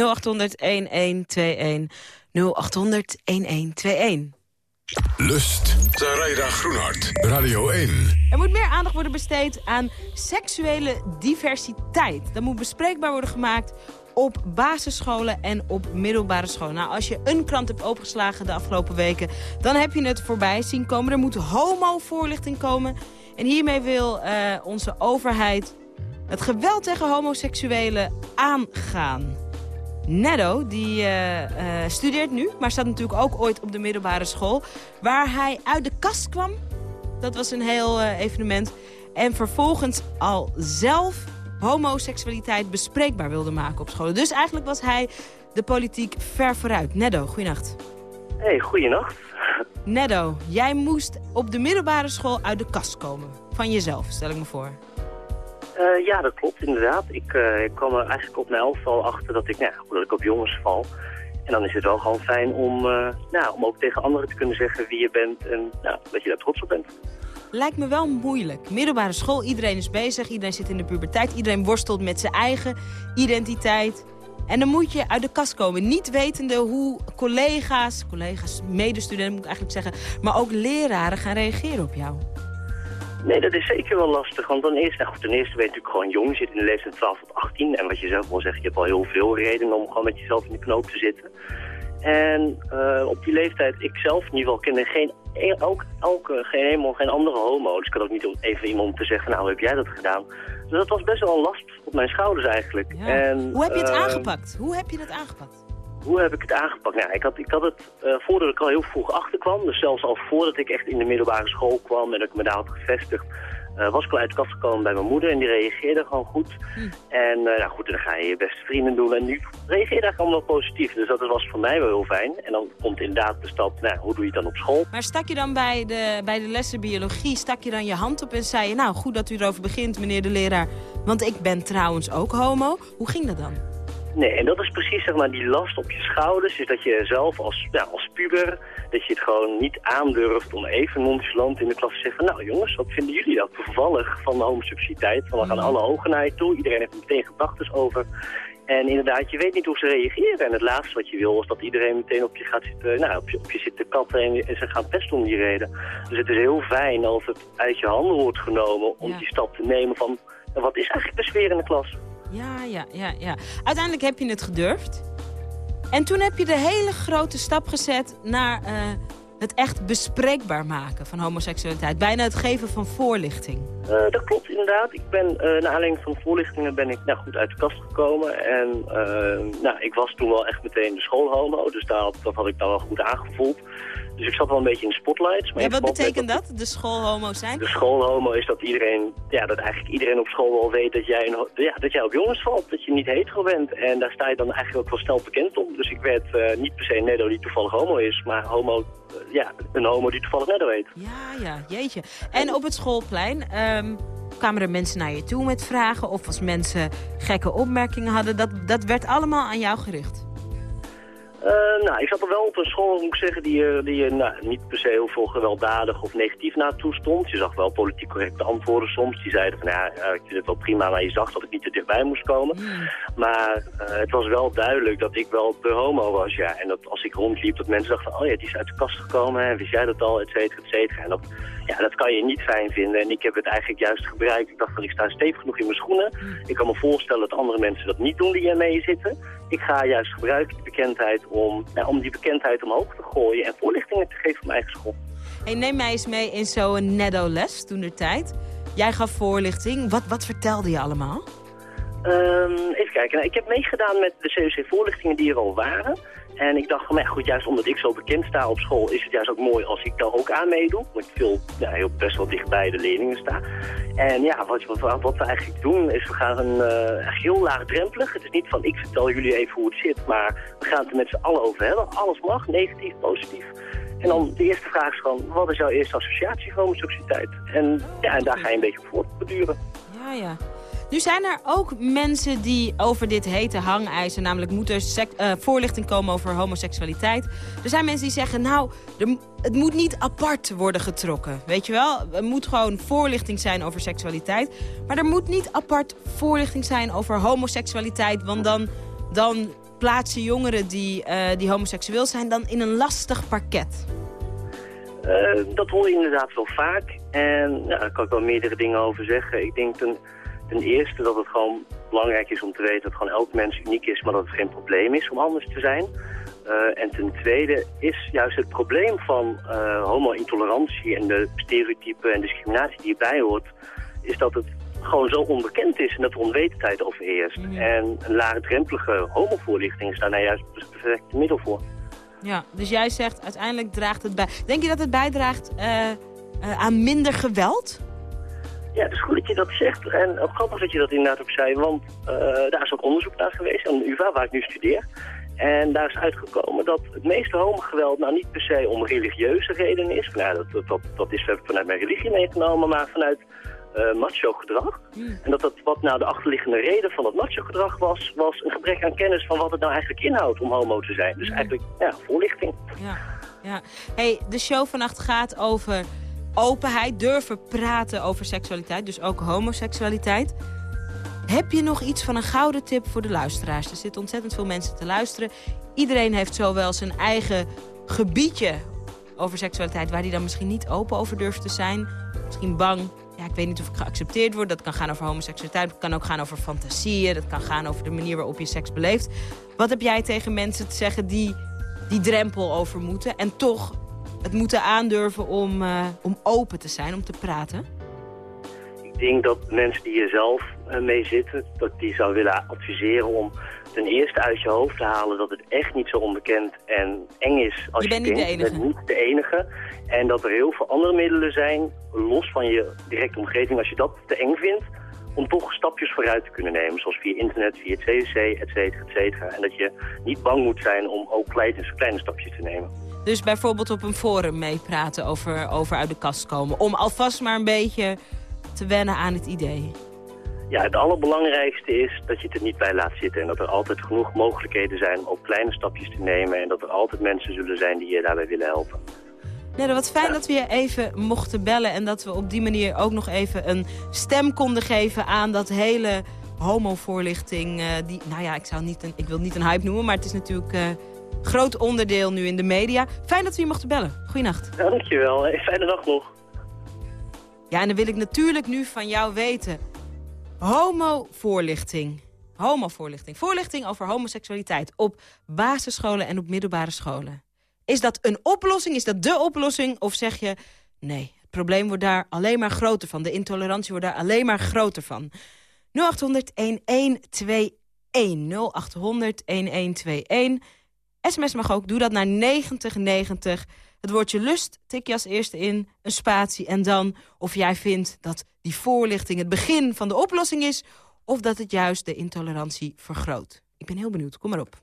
S3: 0800-1121.
S2: Lust. Zaraida Groenhart. Radio 1.
S3: Er moet meer aandacht worden besteed aan seksuele diversiteit. Dat moet bespreekbaar worden gemaakt op basisscholen en op middelbare scholen. Nou, als je een krant hebt opengeslagen de afgelopen weken... dan heb je het voorbij zien komen. Er moet homo-voorlichting komen. En hiermee wil eh, onze overheid het geweld tegen homoseksuelen aangaan. Neddo, die eh, eh, studeert nu, maar staat natuurlijk ook ooit op de middelbare school... waar hij uit de kast kwam. Dat was een heel evenement. En vervolgens al zelf homoseksualiteit bespreekbaar wilde maken op scholen. Dus eigenlijk was hij de politiek ver vooruit. Neddo, goeienacht.
S12: Hey, goeienacht.
S3: Neddo, jij moest op de middelbare school uit de kast komen. Van jezelf, stel ik me voor.
S12: Eh, ja, dat klopt inderdaad. Ik, eh, ik kwam er eigenlijk op mijn elftal achter dat ik, nou, dat ik op jongens val. En dan is het wel gewoon fijn om, eh, nou, om ook tegen anderen te kunnen zeggen wie je bent en nou, dat je daar trots op bent.
S3: Lijkt me wel moeilijk. Middelbare school, iedereen is bezig, iedereen zit in de puberteit. Iedereen worstelt met zijn eigen identiteit. En dan moet je uit de kast komen. Niet wetende hoe collega's, collega's, medestudenten moet ik eigenlijk zeggen... maar ook leraren gaan reageren op jou.
S12: Nee, dat is zeker wel lastig. Want dan eerst, nou ten eerste ben je natuurlijk gewoon jong. Je zit in de leeftijd 12 tot 18. En wat je zelf wil zeggen, je hebt al heel veel redenen om gewoon met jezelf in de knoop te zitten. En eh, op die leeftijd, ik zelf in ieder geval kende geen e- ook, ook eh, geen, helemaal geen andere homo. Dus ik had ook niet om- even iemand te zeggen, nou, hoe heb jij dat gedaan? Dus dat was best wel een last op mijn schouders eigenlijk. En,
S3: Hoe heb je het
S12: eh,
S3: aangepakt? Hoe heb je het aangepakt?
S12: Hoe heb ik het aangepakt? Nou, ik had, ik had het eh, voordat ik al heel vroeg achterkwam, dus zelfs al voordat ik echt in de middelbare school kwam en dat ik me daar had gevestigd, eh, was ik al uit de kast gekomen bij mijn moeder en die reageerde gewoon goed. En eh, nou goed, dan ga je je beste vrienden doen en nu reageerde eigenlijk allemaal positief. Dus dat was voor mij wel heel fijn. En dan komt inderdaad de stap, nou, hoe doe je het dan op school?
S3: Maar stak je dan bij de, bij de lessen biologie, stak je dan je hand op en zei je... nou, goed dat u erover begint, meneer de leraar, want ik ben trouwens ook homo. Hoe ging dat dan?
S12: Nee, en dat is precies zeg maar die last op je schouders. Is dat je zelf als, ja, als puber, dat je het gewoon niet aandurft om even nonchalant in de klas te zeggen... nou jongens, wat vinden jullie dat toevallig van de homoseksualiteit? Van, dan gaan alle ogen naar je toe, iedereen heeft er meteen gedachten over. En inderdaad, je weet niet hoe ze reageren. En het laatste wat je wil is dat iedereen meteen op je gaat zitten, nou, op je, op je zit te katten en, en ze gaan pesten om die reden. Dus het is heel fijn als het uit je handen wordt genomen om die stap te nemen van... wat is eigenlijk de sfeer in de klas?
S3: Ja, ja, ja, ja. Uiteindelijk heb je het gedurfd. En toen heb je de hele grote stap gezet naar eh, het echt bespreekbaar maken van homoseksualiteit. Bijna het geven van voorlichting.
S12: Eh, dat klopt inderdaad. Ik ben, eh naar aanleiding van voorlichtingen ben ik nou, goed uit de kast gekomen. En nou, ik was toen wel echt meteen de schoolhomo, dus daar, dat had ik dan wel goed aangevoeld. Dus ik zat wel een beetje in de spotlights. Maar
S3: Ja, wat betekent dat? De schoolhomo zijn?
S12: De schoolhomo is dat iedereen, ja, dat eigenlijk iedereen op school wel weet dat jij, een, ja, dat jij op jongens valt, dat je niet hetero bent. En daar sta je dan eigenlijk ook wel snel bekend om. Dus ik werd eh, niet per se een Nedo die toevallig homo is, maar homo, eh, ja, een homo die toevallig Nedo heet.
S3: Ja, ja, jeetje. En op het schoolplein ehm, kwamen er mensen naar je toe met vragen... of als mensen gekke opmerkingen hadden. Dat, dat werd allemaal aan jou gericht.
S12: Eh, nou, ik zat er wel op een school, moet ik zeggen, die, eh, die eh, nou, niet per se heel veel gewelddadig of negatief naartoe stond. Je zag wel politiek correcte antwoorden soms. Die zeiden van, ja, ik vind het wel prima, maar je zag dat ik niet te dichtbij moest komen. Maar het was wel duidelijk dat ik wel de homo was, ja. En dat als ik rondliep, dat mensen dachten van, oh ja, die is uit de kast gekomen, en wist jij dat al, et cetera, et cetera. En dat, ja, dat kan je niet fijn vinden. En ik heb het eigenlijk juist gebruikt. Ik dacht van, ik sta stevig genoeg in mijn schoenen. Ik kan me voorstellen dat andere mensen dat niet doen die ermee zitten. Ik ga juist gebruiken die bekendheid om, ja, om die bekendheid omhoog te gooien en voorlichtingen te geven op mijn eigen school.
S3: Hey, neem mij eens mee in zo'n Neddo-les toen de tijd. Jij gaf voorlichting. Wat, wat vertelde je allemaal?
S12: Ehm, even kijken. Nou, ik heb meegedaan met de COC-voorlichtingen die er al waren. En ik dacht van, nou ja, goed, juist omdat ik zo bekend sta op school, is het juist ook mooi als ik daar ook aan meedoe. Want ik veel, ja, heel best wel dichtbij de leerlingen sta. En ja, wat, wat, wat we eigenlijk doen, is we gaan een, eh, echt heel laagdrempelig. Het is niet van, ik vertel jullie even hoe het zit, maar we gaan het er met z'n allen over hebben. Alles mag, negatief, positief. En dan de eerste vraag is gewoon, wat is jouw eerste associatie van homoseksualiteit? En ja, en daar ga je een beetje op voortborduren.
S3: Ja, ja. Nu zijn er ook mensen die over dit hete hangijzer... namelijk moet er eh, voorlichting komen over homoseksualiteit. Er zijn mensen die zeggen, nou, het moet niet apart worden getrokken. Weet je wel? Er moet gewoon voorlichting zijn over seksualiteit. Maar er moet niet apart voorlichting zijn over homoseksualiteit... want dan, dan plaatsen jongeren die, eh, die homoseksueel zijn... dan in een lastig parket.
S12: Eh, dat hoor je inderdaad wel vaak. En ja, daar kan ik wel meerdere dingen over zeggen. Ik denk ten, ten eerste dat het gewoon belangrijk is om te weten dat gewoon elk mens uniek is, maar dat het geen probleem is om anders te zijn. Eh, en ten tweede is juist het probleem van eh, homo-intolerantie en de stereotypen en discriminatie die erbij hoort, is dat het gewoon zo onbekend is en dat er onwetendheid overheerst. En een laagdrempelige homovoorlichting is daar nou juist het perfecte middel voor.
S3: Ja, dus jij zegt uiteindelijk draagt het bij. Denk je dat het bijdraagt eh, aan minder geweld?
S12: Ja, het is goed dat je dat zegt. En ook grappig dat je dat inderdaad ook zei, want eh, daar is ook onderzoek naar geweest aan de UvA, waar ik nu studeer. En daar is uitgekomen dat het meeste homogeweld nou niet per se om religieuze redenen is. Nou, dat, dat, dat, dat is vanuit mijn religie meegenomen, maar vanuit eh, macho gedrag. En dat, dat wat nou de achterliggende reden van dat macho gedrag was, was een gebrek aan kennis van wat het nou eigenlijk inhoudt om homo te zijn. Dus eigenlijk, ja, voorlichting.
S3: Ja, ja. Hey, de show vannacht gaat over openheid, durven praten over seksualiteit, dus ook homoseksualiteit. Heb je nog iets van een gouden tip voor de luisteraars? Er zitten ontzettend veel mensen te luisteren. Iedereen heeft zo wel zijn eigen gebiedje over seksualiteit... waar hij dan misschien niet open over durft te zijn. Misschien bang. Ja, ik weet niet of ik geaccepteerd word. Dat kan gaan over homoseksualiteit. Dat kan ook gaan over fantasieën. Dat kan gaan over de manier waarop je seks beleeft. Wat heb jij tegen mensen te zeggen die die drempel over moeten... en toch het moeten aandurven om, eh, om open te zijn, om te praten?
S12: Ik denk dat mensen die hier zelf eh, mee zitten, dat die zou willen adviseren om ten eerste uit je hoofd te halen dat het echt niet zo onbekend en eng is als
S3: Je
S12: je,
S3: bent niet de
S12: denkt. Je
S3: enige.
S12: bent niet de enige. En dat er heel veel andere middelen zijn, los van je directe omgeving, als je dat te eng vindt, om toch stapjes vooruit te kunnen nemen. Zoals via internet, via het CDC, et cetera, et cetera. En dat je niet bang moet zijn om ook kleine, kleine stapjes te nemen.
S3: Dus bijvoorbeeld op een forum meepraten over, over uit de kast komen. Om alvast maar een beetje te wennen aan het idee.
S12: Ja, het allerbelangrijkste is dat je het er niet bij laat zitten. En dat er altijd genoeg mogelijkheden zijn om ook kleine stapjes te nemen. En dat er altijd mensen zullen zijn die je daarbij willen helpen.
S3: Nee, wat fijn dat we je even mochten bellen. En dat we op die manier ook nog even een stem konden geven aan dat hele homovoorlichting. eh die, nou ja, ik, zou niet een, ik wil niet een hype noemen, maar het is natuurlijk eh groot onderdeel nu in de media. Fijn dat we je mochten bellen. Goeienacht.
S12: Dankjewel. Fijne dag nog.
S3: Ja, en dan wil ik natuurlijk nu van jou weten. Homovoorlichting. Homovoorlichting. Voorlichting over homoseksualiteit op basisscholen en op middelbare scholen. Is dat een oplossing? Is dat de oplossing? Of zeg je, nee, het probleem wordt daar alleen maar groter van. De intolerantie wordt daar alleen maar groter van. 0800 1121 0800 1121. SMS mag ook, doe dat naar 9090. Het woordje lust tik je als eerste in, een spatie en dan of jij vindt dat die voorlichting het begin van de oplossing is... of dat het juist de intolerantie vergroot. Ik ben heel benieuwd, kom maar op.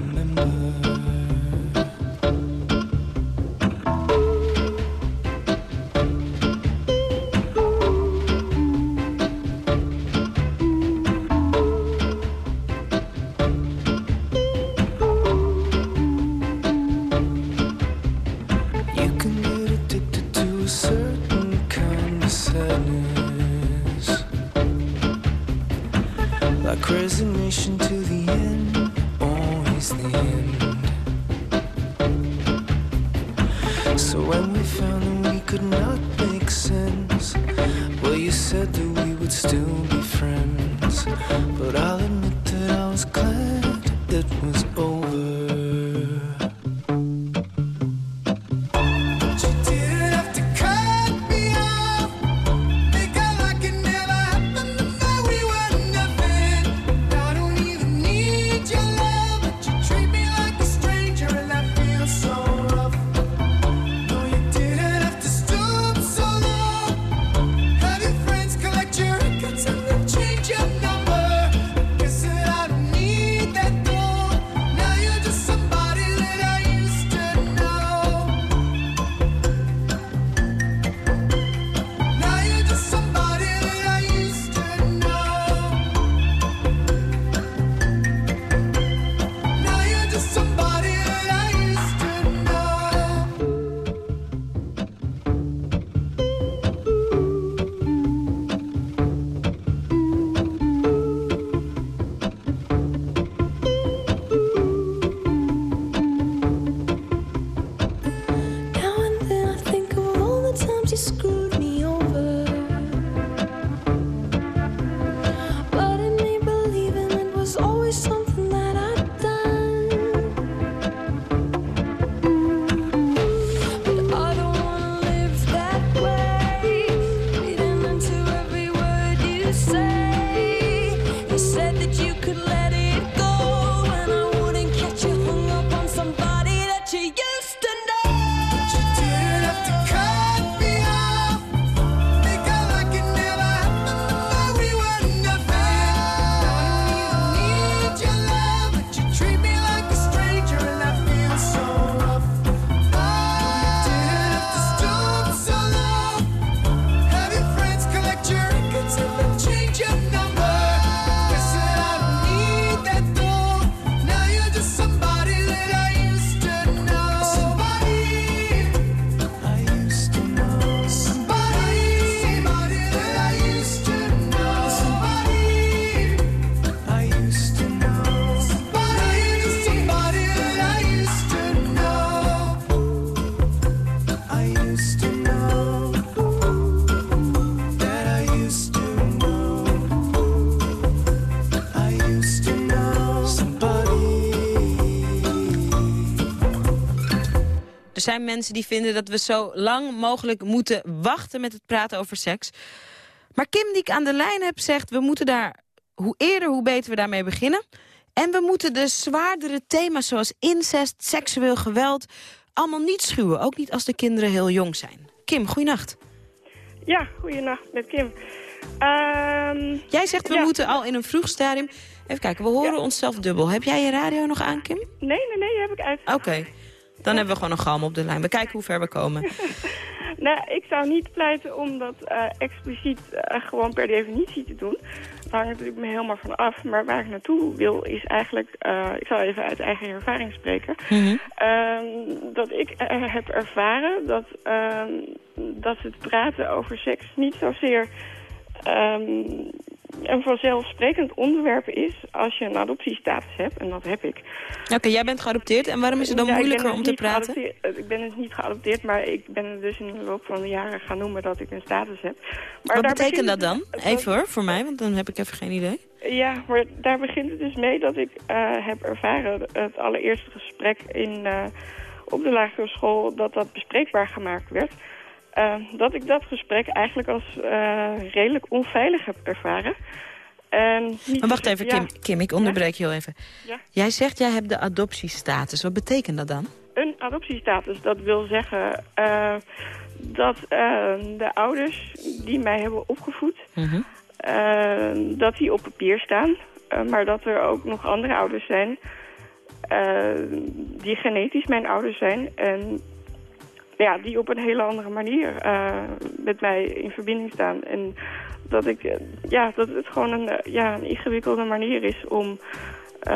S3: Er zijn mensen die vinden dat we zo lang mogelijk moeten wachten met het praten over seks. Maar Kim, die ik aan de lijn heb, zegt... we moeten daar, hoe eerder, hoe beter we daarmee beginnen. En we moeten de zwaardere thema's zoals incest, seksueel geweld... allemaal niet schuwen, ook niet als de kinderen heel jong zijn. Kim, goeienacht.
S13: Ja, goeienacht met Kim. Ehm,
S3: Jij zegt we
S13: ja.
S3: moeten al in een vroeg stadium... Even kijken, we horen onszelf dubbel. Heb jij je radio nog aan, Kim?
S13: Nee, nee, nee, die heb ik uit.
S3: Oké, dan hebben we gewoon een galm op de lijn. We kijken hoe ver we komen.
S13: Nou, ik zou niet pleiten om dat eh, expliciet eh, gewoon per definitie te doen. Dat hangt natuurlijk me helemaal van af. Maar waar ik naartoe wil is eigenlijk... eh, ik zal even uit eigen ervaring spreken. Ehm, dat ik heb ervaren dat, ehm, dat het praten over seks niet zozeer... ehm, een vanzelfsprekend onderwerp is als je een adoptiestatus hebt. En dat heb ik.
S3: Oké, jij bent geadopteerd. En waarom is het dan
S13: Ja,
S3: moeilijker
S13: dus
S3: om te praten?
S13: Ik ben dus niet geadopteerd, maar ik ben er dus in de loop van de jaren gaan noemen dat ik een status heb. Maar
S3: Wat betekent dat
S13: het
S3: dan?
S13: dus-
S3: Even hoor, voor mij, want dan heb ik even geen idee.
S13: Ja, maar daar begint het dus mee dat ik eh, heb ervaren het allereerste gesprek in, eh, op de lagere school dat dat bespreekbaar gemaakt werd. Eh, dat ik dat gesprek eigenlijk als eh, redelijk onveilig heb ervaren. En
S3: Maar wacht even,
S13: ja,
S3: Kim, Kim ik onderbreek je heel even.
S13: Ja.
S3: Jij zegt jij hebt de adoptiestatus. Wat betekent dat dan?
S13: Een adoptiestatus, dat wil zeggen eh, dat de ouders die mij hebben opgevoed, eh, dat die op papier staan. Maar dat er ook nog andere ouders zijn die genetisch mijn ouders zijn. En ja, die op een hele andere manier eh, met mij in verbinding staan. En dat, ik, eh, ja, dat het gewoon een, eh, ja, een ingewikkelde manier is om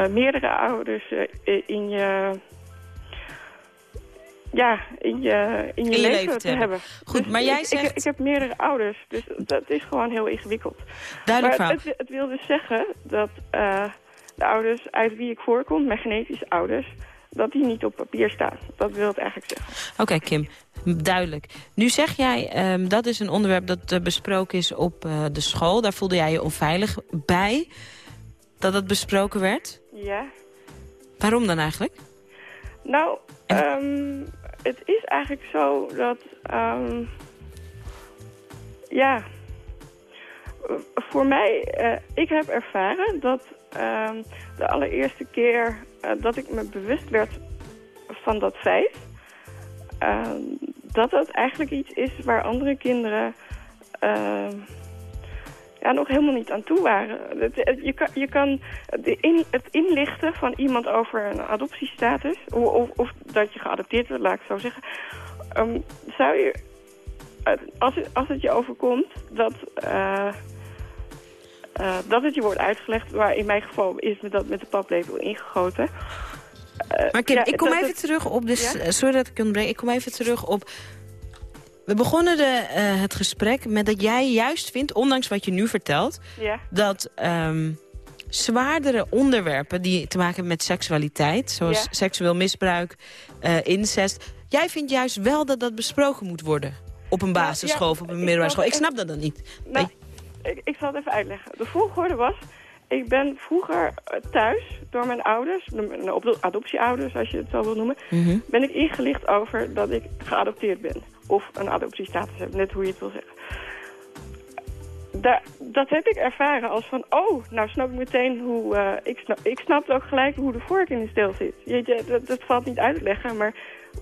S13: meerdere ouders in je... Ja, in je, in je, leven, te hebben.
S3: Goed,
S13: Dus
S3: maar jij
S13: ik,
S3: zegt-
S13: Ik, ik heb meerdere ouders, dus dat is gewoon heel ingewikkeld.
S3: Duidelijk
S13: maar het, het wil dus zeggen dat de ouders uit wie ik voorkom, mijn genetische ouders, dat die niet op papier staan. Dat wil het eigenlijk zeggen.
S3: Oké, Kim, duidelijk. Nu zeg jij, ehm, dat is een onderwerp dat eh, besproken is op eh, de school. Daar voelde jij je onveilig bij, dat het besproken werd.
S13: Ja.
S3: Waarom dan eigenlijk?
S13: Nou, ehm, het is eigenlijk zo dat, ehm, ja, voor mij, eh, ik heb ervaren dat de allereerste keer eh, dat ik me bewust werd van dat feit, ehm, dat dat eigenlijk iets is waar andere kinderen ehm, ja, nog helemaal niet aan toe waren. Je kan, je kan het inlichten van iemand over een adoptiestatus... Of, of, dat je geadopteerd wordt, laat ik zo zeggen... ehm, zou je, eh, als, het, als het je overkomt, dat, eh, eh, dat het je wordt uitgelegd... waar in mijn geval is me dat met de paplepel ingegoten... Eh,
S3: Maar Kim,
S13: ja,
S3: ik kom even
S13: het-
S3: terug op... Dus,
S13: Ja?
S3: Sorry dat ik ontbreek. Ik kom even terug op... We begonnen de, het gesprek met dat jij juist vindt, ondanks wat je nu vertelt...
S13: Ja.
S3: dat ehm, zwaardere onderwerpen die te maken hebben met seksualiteit... zoals seksueel misbruik, incest... jij vindt juist wel dat dat besproken moet worden op een basisschool of op een middelbare school. Ik snap dat dan niet.
S13: Nou, ik, ik zal het even uitleggen. De volgorde was... Ik ben vroeger eh, thuis door mijn ouders, de- adoptieouders als je het zo wil noemen...
S3: Mhm.
S13: ben ik ingelicht over dat ik geadopteerd ben. Of een adoptiestatus heb, net hoe je het wil zeggen. Da dat heb ik ervaren als van, oh, nou snap ik meteen hoe... eh, ik, snap, ik snapte ook gelijk hoe de vork in de steel zit. Jeetje, dat, dat valt niet uit te leggen, maar...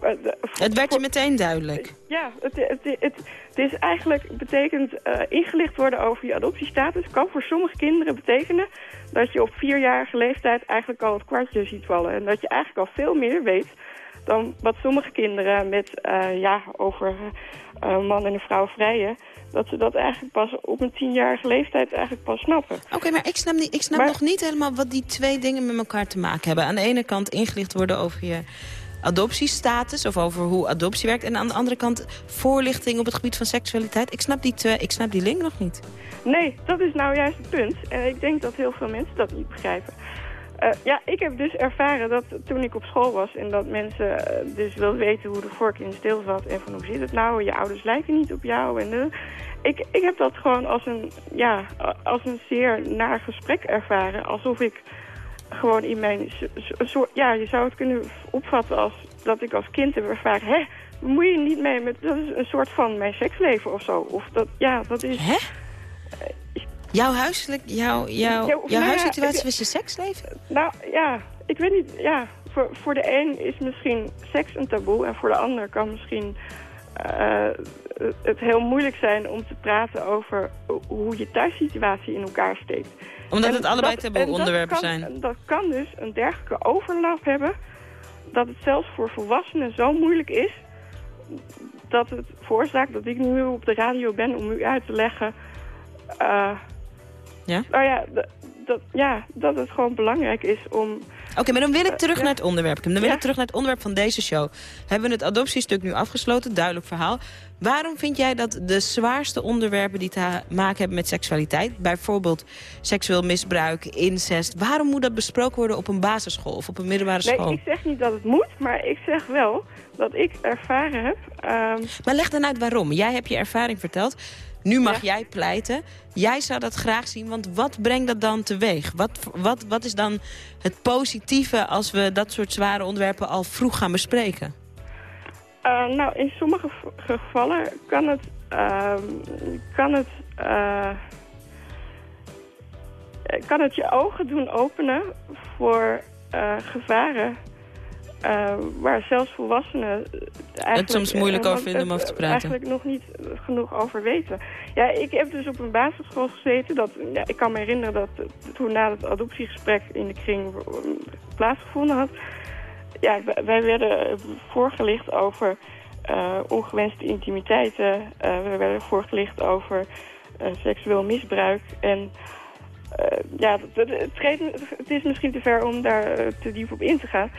S13: eh, de-
S3: Het werd je meteen duidelijk.
S13: ja, het, het, het, het is eigenlijk betekent eh, ingelicht worden over je adoptiestatus. Kan voor sommige kinderen betekenen dat je op vierjarige leeftijd eigenlijk al het kwartje ziet vallen. En dat je eigenlijk al veel meer weet dan wat sommige kinderen met, eh, ja, over eh, man en een vrouw vrijen. Dat ze dat eigenlijk pas op een tienjarige leeftijd eigenlijk pas snappen.
S3: Oké, maar ik snap, niet, ik snap nog niet helemaal wat die twee dingen met elkaar te maken hebben. Aan de ene kant ingelicht worden over je adoptiestatus of over hoe adoptie werkt. En aan de andere kant voorlichting op het gebied van seksualiteit. Ik snap die, twee, ik snap die link nog niet.
S13: Nee, dat is nou juist het punt. En ik denk dat heel veel mensen dat niet begrijpen. Eh, ja, ik heb dus ervaren dat toen ik op school was... en dat mensen eh, dus wilden weten hoe de vork in de steel zat... en van hoe zit het nou, je ouders lijken niet op jou. En, eh, ik, ik heb dat gewoon als een, ja, als een zeer naar gesprek ervaren. Alsof ik gewoon in mijn... soort, ja, je zou het kunnen opvatten als dat ik als kind heb ervaren... hè, moet je niet mee met... dat is een soort van mijn seksleven of zo. Of dat, ja, dat is...
S3: Hè? Jouw huiselijk, jouw, jouw,
S13: Ja,
S3: jouw
S13: nou ja,
S3: huissituatie was je seksleven?
S13: Nou ja, ik weet niet. Ja, voor, voor de een is misschien seks een taboe. En voor de ander kan misschien eh, het heel moeilijk zijn om te praten over hoe je thuissituatie in elkaar steekt.
S3: Omdat
S13: En
S3: het allebei taboe
S13: dat
S3: onderwerpen
S13: kan-
S3: zijn.
S13: en Dat kan dus een dergelijke overlap hebben. Dat het zelfs voor volwassenen zo moeilijk is. Dat het veroorzaakt dat ik nu op de radio ben om u uit te leggen. eh,
S3: Ja?
S13: Nou ja, dat, ja, dat het gewoon belangrijk is om...
S3: Oké, maar dan wil ik terug
S13: ja.
S3: naar het onderwerp. Dan wil
S13: Ja.
S3: ik terug naar het onderwerp van deze show. Hebben we het adoptiestuk nu afgesloten? Duidelijk verhaal. Waarom vind jij dat de zwaarste onderwerpen die te maken hebben met seksualiteit... bijvoorbeeld seksueel misbruik, incest... waarom moet dat besproken worden op een basisschool of op een middelbare
S13: Nee,
S3: school?
S13: ik zeg niet dat het moet, maar ik zeg wel dat ik ervaren heb... ehm,
S3: Maar leg dan uit waarom. Jij hebt je ervaring verteld. Nu mag jij pleiten. Jij zou dat graag zien, want wat brengt dat dan teweeg? Wat, wat, wat is dan het positieve als we dat soort zware onderwerpen al vroeg gaan bespreken?
S13: eh, nou, in sommige gevallen kan het... ehm, kan het... eh, kan het je ogen doen openen voor eh, gevaren... eh, waar zelfs volwassenen eh, eigenlijk,
S3: soms moeilijk
S13: eh,
S3: over vinden om
S13: het,
S3: over te
S13: eh,
S3: praten.
S13: Eigenlijk nog niet genoeg over weten. Ja, ik heb dus op een basisschool gezeten. Dat, ja, ik kan me herinneren dat eh, toen na het adoptiegesprek in de kring eh, plaatsgevonden had... Ja, wij- werden voorgelicht over eh, ongewenste intimiteiten. Eh, we werden voorgelicht over eh, seksueel misbruik. En eh, ja, het, het, het het is misschien te ver om daar eh, te diep op in te gaan.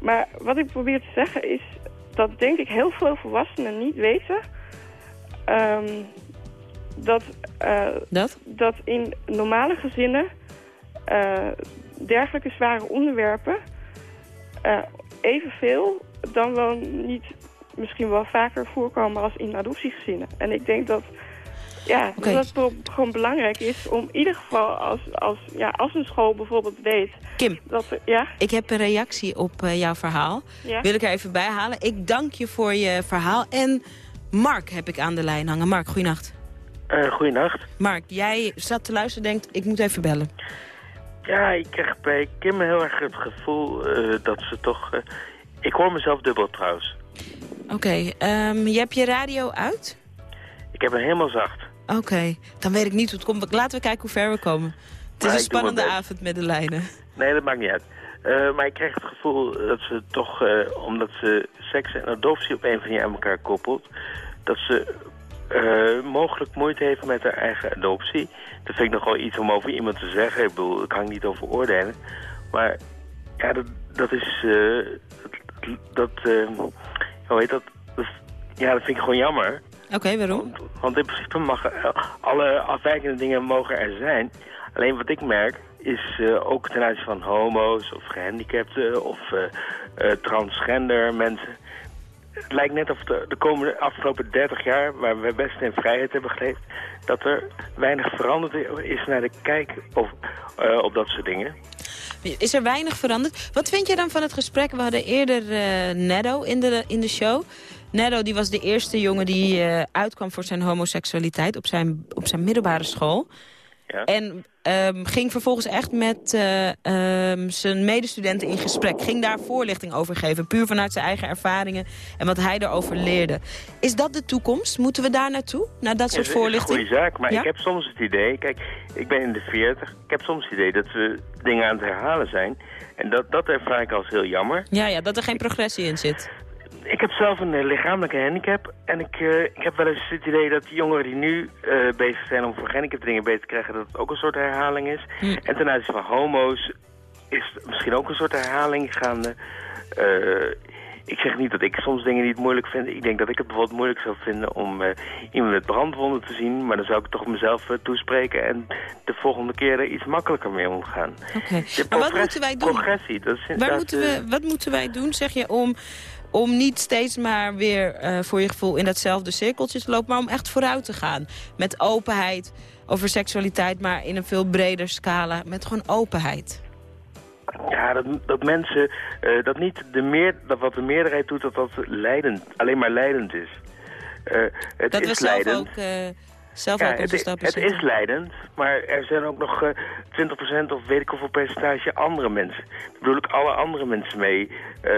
S13: Maar wat ik probeer te zeggen is dat denk ik heel veel volwassenen niet weten... ehm, dat, eh,
S3: dat?
S13: dat in normale gezinnen eh, dergelijke zware onderwerpen eh, evenveel dan wel niet misschien wel vaker voorkomen als in adoptiegezinnen. En ik denk dat ja,
S3: Oké.
S13: dat het gewoon belangrijk is om in ieder geval als, als, ja, als een school bijvoorbeeld weet...
S3: Kim,
S13: dat, er- ja,
S3: ik heb een reactie op eh, jouw verhaal.
S13: Ja.
S3: Wil ik er even bij halen. Ik dank je voor je verhaal. En Mark heb ik aan de lijn hangen. Mark, goeienacht.
S14: Uh, goeienacht.
S3: Mark, jij zat te luisteren denkt, ik moet even bellen.
S14: Ja, ik krijg bij Kim heel erg het gevoel eh, dat ze toch... ik hoor mezelf dubbel trouwens.
S3: Oké, ehm, je hebt je radio uit?
S14: Ik heb hem helemaal zacht.
S3: Oké, dan weet ik niet hoe het komt. Laten we kijken hoe ver we komen. Het is
S14: Maar
S3: een spannende avond met de lijnen.
S14: Nee, dat maakt niet uit. Eh, maar ik krijg het gevoel dat ze toch, eh, omdat ze seks en adoptie op een van die aan elkaar koppelt, dat ze eh, mogelijk moeite heeft met haar eigen adoptie. Dat vind ik nog wel iets om over iemand te zeggen. Ik bedoel, ik hang niet over oordelen. Maar ja, dat, dat is, eh, dat, dat eh, hoe heet dat? dat? Ja, dat vind ik gewoon jammer.
S3: Oké, waarom?
S14: Want in principe mag eh, alle afwijkende dingen mogen er zijn. Alleen wat ik merk is eh, ook ten aanzien van homo's of gehandicapten of eh, transgender mensen. Het lijkt net of de, de komende afgelopen 30 jaar, waar we best in vrijheid hebben geleefd, dat er weinig veranderd is naar de kijk op, eh, op dat soort dingen.
S3: Is er weinig veranderd? Wat vind je dan van het gesprek? We hadden eerder Nedo in de, in de show. Nedo die was de eerste jongen die eh, uitkwam voor zijn homoseksualiteit op zijn, op zijn middelbare school.
S14: Ja.
S3: En ehm, ging vervolgens echt met eh, ehm, zijn medestudenten in gesprek. Ging daar voorlichting over geven, puur vanuit zijn eigen ervaringen en wat hij erover leerde. Is dat de toekomst? Moeten we daar naartoe? Naar dat soort
S14: Ja, dat is
S3: voorlichting?
S14: een goede zaak, maar
S3: Ja?
S14: ik heb soms het idee... Kijk, ik ben in de 40. Ik heb soms het idee dat we dingen aan het herhalen zijn. En dat, dat ervaar ik als heel jammer.
S3: Ja, ja, dat er geen progressie in zit.
S14: Ik heb zelf een eh, lichamelijke handicap. En ik, eh, ik heb wel eens het idee dat die jongeren die nu eh, bezig zijn om voor gehandicapten dingen beter te krijgen... dat het ook een soort herhaling is. En ten aanzien van homo's is het misschien ook een soort herhaling gaande. Ik zeg niet dat ik soms dingen niet moeilijk vind. Ik denk dat ik het bijvoorbeeld moeilijk zou vinden om iemand met brandwonden te zien. Maar dan zou ik toch mezelf toespreken en de volgende keer er iets makkelijker mee omgaan.
S3: Oké. Maar wat moeten wij doen?
S14: Progressie, dat is
S3: Waar moeten we, wat moeten wij doen, zeg je, om, om niet steeds maar weer eh, voor je gevoel in datzelfde cirkeltje te lopen, maar om echt vooruit te gaan. Met openheid over seksualiteit, maar in een veel breder scala, met gewoon openheid.
S14: ja, dat, dat mensen, eh, dat niet de meer, dat wat de meerderheid doet, dat dat leidend, alleen maar leidend is. Eh, het
S3: dat
S14: is
S3: we zelf
S14: leidend.
S3: ook, zelf
S14: ja,
S3: ook onze
S14: het,
S3: stappen
S14: het is leidend, maar er zijn ook nog eh 20% of weet ik hoeveel percentage andere mensen. Daar bedoel ik alle andere mensen mee. Eh,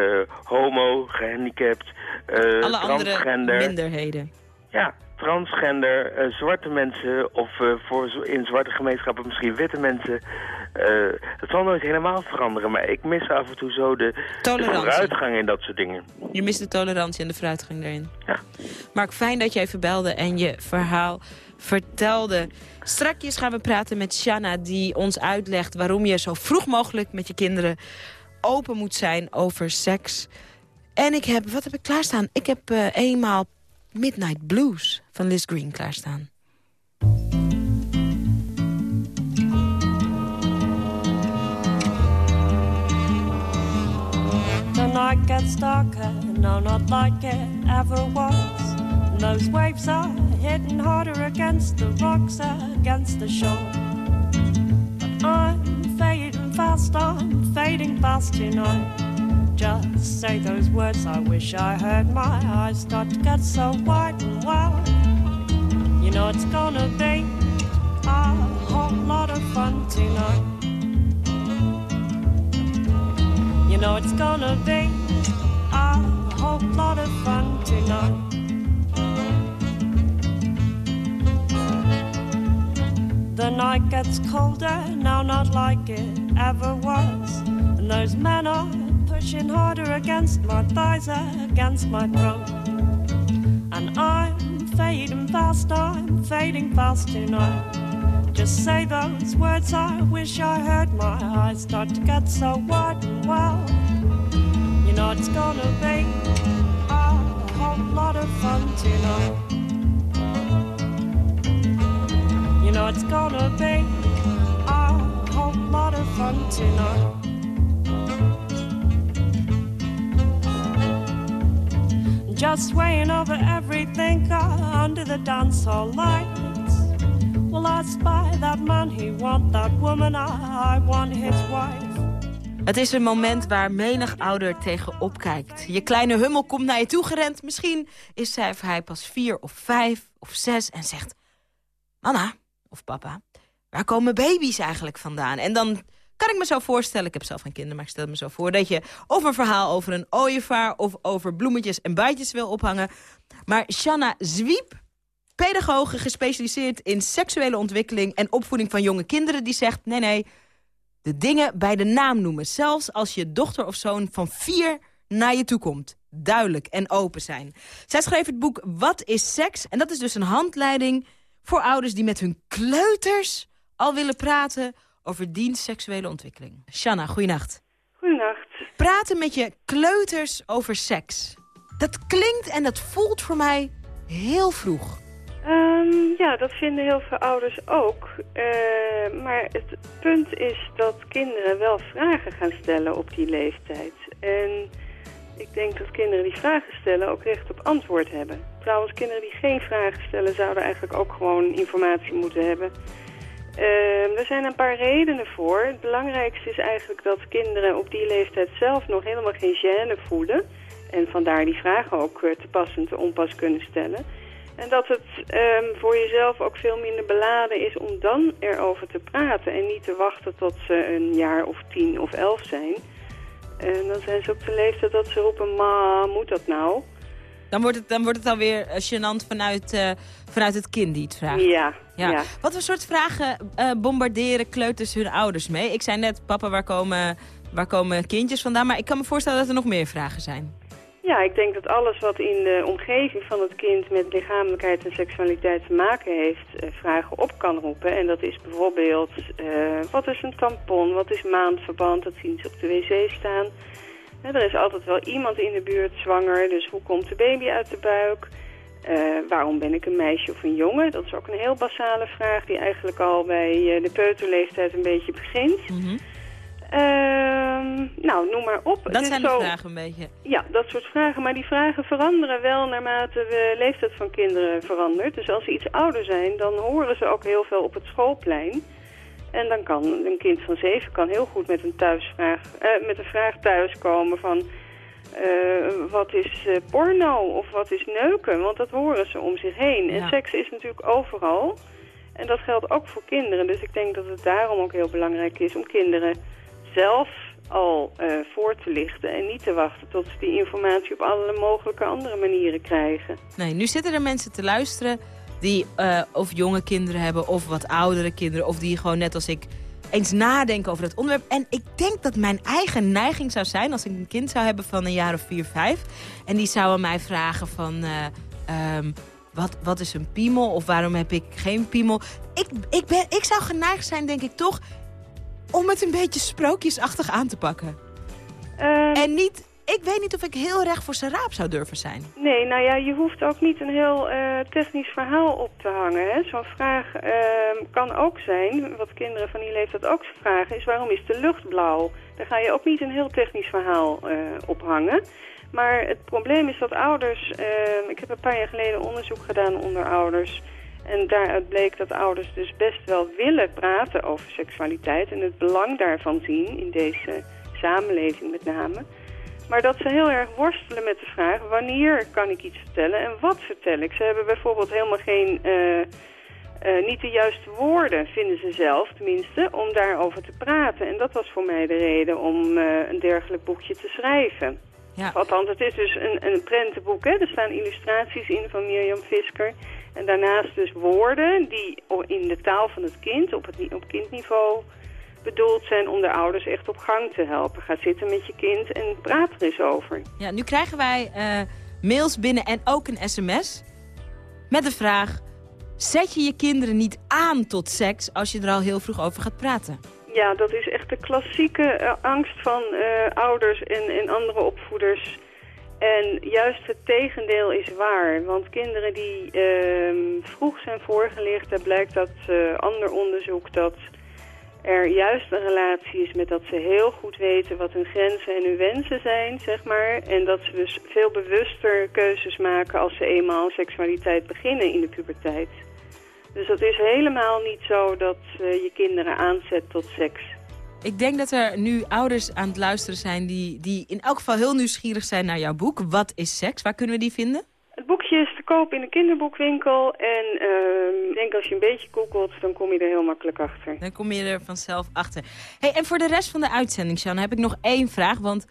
S14: homo, gehandicapt, eh
S3: Alle andere
S14: transgender.
S3: minderheden.
S14: Ja, transgender, eh, zwarte mensen of eh, voor, in zwarte gemeenschappen misschien witte mensen. Eh dat zal nooit helemaal veranderen, maar ik mis af en toe zo de, de vooruitgang in dat soort dingen.
S3: Je mist de tolerantie en de vooruitgang daarin.
S14: Ja.
S3: Mark, fijn dat je even belde en je verhaal vertelde. Strakjes gaan we praten met Shanna die ons uitlegt... waarom je zo vroeg mogelijk met je kinderen open moet zijn over seks. En ik heb, wat heb ik klaarstaan? Ik heb eh, eenmaal Midnight Blues van Liz Green klaarstaan.
S15: The night gets darker, no, not like ever. Those waves are hitting harder against the rocks, against the shore. But I'm fading fast, I'm fading fast tonight. Just say those words, I wish I heard my eyes start to get so wide and wild. You know it's gonna be a whole lot of fun tonight. You know it's gonna be a whole lot of fun tonight. The night gets colder, now not like it ever was. And those men are pushing harder against my thighs, against my throat. And I'm fading fast, I'm fading fast tonight. Just say those words, I wish I heard my eyes start to get so wide and wild. You know it's gonna be a whole lot of fun tonight. It's gonna be a whole lot of fun tonight. Just swaying over everything under the dance hall lights. Well, I spy that man, he want that woman, I want his wife.
S3: Het is een moment waar menig ouder tegen opkijkt. Je kleine hummel komt naar je toe gerend. Misschien is zij of hij pas vier of vijf of zes en zegt... Mama of papa, waar komen baby's eigenlijk vandaan? En dan kan ik me zo voorstellen, ik heb zelf geen kinderen... maar ik stel me zo voor dat je of een verhaal over een ooievaar... of over bloemetjes en buitjes wil ophangen. Maar Shanna Zwiep, pedagoge gespecialiseerd in seksuele ontwikkeling... en opvoeding van jonge kinderen, die zegt... nee, nee, de dingen bij de naam noemen. Zelfs als je dochter of zoon van vier naar je toe komt. Duidelijk en open zijn. Zij schreef het boek Wat is seks? En dat is dus een handleiding voor ouders die met hun kleuters al willen praten over diens seksuele ontwikkeling. Shanna, goeienacht.
S16: Goedenacht.
S3: Praten met je kleuters over seks. Dat klinkt en dat voelt voor mij heel vroeg.
S16: Ehm, ja, dat vinden heel veel ouders ook. Eh, maar het punt is dat kinderen wel vragen gaan stellen op die leeftijd. En ik denk dat kinderen die vragen stellen ook recht op antwoord hebben. Trouwens, kinderen die geen vragen stellen zouden eigenlijk ook gewoon informatie moeten hebben. Ehm, er zijn een paar redenen voor. Het belangrijkste is eigenlijk dat kinderen op die leeftijd zelf nog helemaal geen gêne voelen. En vandaar die vragen ook eh, te pas en te onpas kunnen stellen. En dat het ehm, voor jezelf ook veel minder beladen is om dan erover te praten. En niet te wachten tot ze een jaar of tien of elf zijn. En dan zijn ze op de leeftijd dat ze roepen, ma, moet dat nou?
S3: Dan wordt het, dan wordt het alweer eh, gênant vanuit, eh, vanuit het kind die het vraagt.
S16: Ja, ja.
S3: Wat voor soort vragen eh, bombarderen kleuters hun ouders mee? Ik zei net, papa, waar komen, waar komen kindjes vandaan? Maar ik kan me voorstellen dat er nog meer vragen zijn.
S16: Ja, ik denk dat alles wat in de omgeving van het kind met lichamelijkheid en seksualiteit te maken heeft, vragen op kan roepen. En dat is bijvoorbeeld, wat is een tampon, wat is maandverband, dat zien ze op de wc staan. Hè, er is altijd wel iemand in de buurt zwanger, dus hoe komt de baby uit de buik? Eh, waarom ben ik een meisje of een jongen? Dat is ook een heel basale vraag die eigenlijk al bij eh, de peuterleeftijd een beetje begint. Ehm, nou, noem maar op.
S3: Dat
S16: is
S3: zijn de
S16: zo-
S3: vragen een beetje.
S16: ja, dat soort vragen. Maar die vragen veranderen wel naarmate de leeftijd van kinderen verandert. Dus als ze iets ouder zijn, dan horen ze ook heel veel op het schoolplein. En dan kan een kind van zeven kan heel goed met een, thuisvraag, eh, met een vraag thuiskomen van... eh, wat is eh, porno of wat is neuken? Want dat horen ze om zich heen. En seks is natuurlijk overal. En dat geldt ook voor kinderen. Dus ik denk dat het daarom ook heel belangrijk is om kinderen zelf al eh, voor te lichten. En niet te wachten tot ze die informatie op alle mogelijke andere manieren krijgen.
S3: Nee, nu zitten er mensen te luisteren die eh, of jonge kinderen hebben of wat oudere kinderen. Of die gewoon net als ik eens nadenken over het onderwerp. En ik denk dat mijn eigen neiging zou zijn als ik een kind zou hebben van een jaar of vier, vijf. En die zou aan mij vragen van... eh, ehm, wat, wat is een piemel of waarom heb ik geen piemel? Ik, ik, ben, ik zou geneigd zijn, denk ik toch, om het een beetje sprookjesachtig aan te pakken. en niet, ik weet niet of ik heel recht voor zijn raap zou durven zijn.
S16: Nee, nou ja, je hoeft ook niet een heel eh, technisch verhaal op te hangen. Zo'n vraag ehm, kan ook zijn, wat kinderen van die leeftijd ook vragen, is waarom is de lucht blauw? Daar ga je ook niet een heel technisch verhaal eh, op hangen. Maar het probleem is dat ouders... ehm, ik heb een paar jaar geleden onderzoek gedaan onder ouders... En daaruit bleek dat ouders dus best wel willen praten over seksualiteit... en het belang daarvan zien in deze samenleving met name... Maar dat ze heel erg worstelen met de vraag... wanneer kan ik iets vertellen en wat vertel ik? Ze hebben bijvoorbeeld helemaal geen... eh, eh, niet de juiste woorden, vinden ze zelf tenminste, om daarover te praten. En dat was voor mij de reden om eh, een dergelijk boekje te schrijven.
S3: Ja.
S16: Althans, het is dus een, een prentenboek. Hè? Er staan illustraties in van Mirjam Fisker. En daarnaast dus woorden die in de taal van het kind, op, het, op kindniveau, bedoeld zijn om de ouders echt op gang te helpen. Ga zitten met je kind en praat er eens over.
S3: Ja, nu krijgen wij eh, mails binnen en ook een sms met de vraag... zet je je kinderen niet aan tot seks als je er al heel vroeg over gaat praten?
S16: Ja, dat is echt de klassieke eh, angst van eh, ouders en, en andere opvoeders. En juist het tegendeel is waar. Want kinderen die ehm, vroeg zijn voorgelicht, daar blijkt dat ander onderzoek dat er juist een relatie is met dat ze heel goed weten wat hun grenzen en hun wensen zijn, zeg maar. En dat ze dus veel bewuster keuzes maken als ze eenmaal seksualiteit beginnen in de puberteit. Dus dat is helemaal niet zo dat je kinderen aanzet tot seks.
S3: Ik denk dat er nu ouders aan het luisteren zijn... die, die in elk geval heel nieuwsgierig zijn naar jouw boek. Wat is seks? Waar kunnen we die vinden?
S16: Het boekje is te koop in de kinderboekwinkel. En ehm, ik denk als je een beetje googelt, dan kom je er heel makkelijk achter.
S3: Dan kom je er vanzelf achter. Hey, en voor de rest van de uitzending, Sjan, heb ik nog één vraag. Want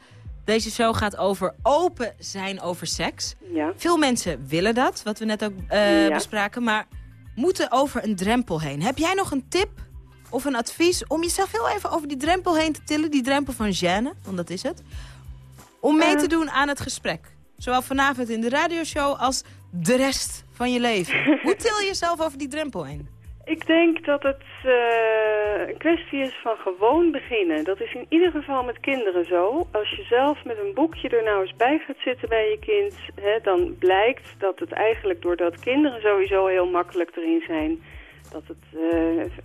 S3: deze show gaat over open zijn over seks.
S16: Ja.
S3: Veel mensen willen dat, wat we net ook eh,
S16: Ja.
S3: bespraken. Maar moeten over een drempel heen. Heb jij nog een tip of een advies om jezelf heel even over die drempel heen te tillen? Die drempel van gêne, want dat is het. Om mee
S16: Eh.
S3: te doen aan het gesprek. Zowel vanavond in de radioshow als de rest van je leven. Hoe til je jezelf over die drempel heen?
S16: Ik denk dat het eh, een kwestie is van gewoon beginnen. Dat is in ieder geval met kinderen zo. Als je zelf met een boekje er nou eens bij gaat zitten bij je kind... Hè, dan blijkt dat het eigenlijk doordat kinderen sowieso heel makkelijk erin zijn... dat het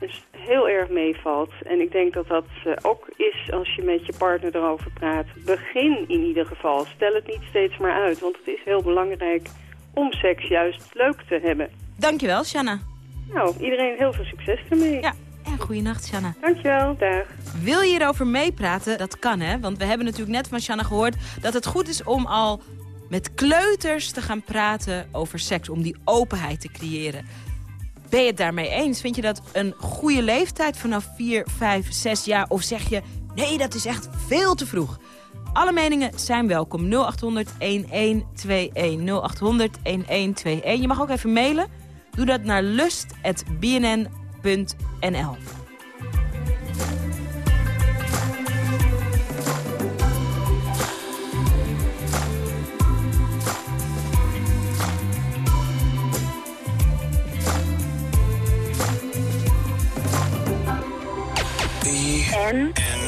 S16: eh, heel erg meevalt. En ik denk dat dat eh, ook is als je met je partner erover praat. Begin in ieder geval. Stel het niet steeds maar uit. Want het is heel belangrijk om seks juist leuk te hebben.
S3: Dankjewel, Shanna.
S16: Nou, iedereen heel veel succes ermee.
S3: Ja, en goeienacht, Shanna.
S16: Dankjewel, dag.
S3: Wil je hierover meepraten? Dat kan, hè? Want we hebben natuurlijk net van Shanna gehoord... dat het goed is om al met kleuters te gaan praten over seks. Om die openheid te creëren. Ben je het daarmee eens? Vind je dat een goede leeftijd vanaf 4, 5, 6 jaar? Of zeg je, nee, dat is echt veel te vroeg? Alle meningen zijn welkom. 0800 1121 0800 1121. Je mag ook even mailen. Doe dat naar lust.bnn.nl. N.
S2: N.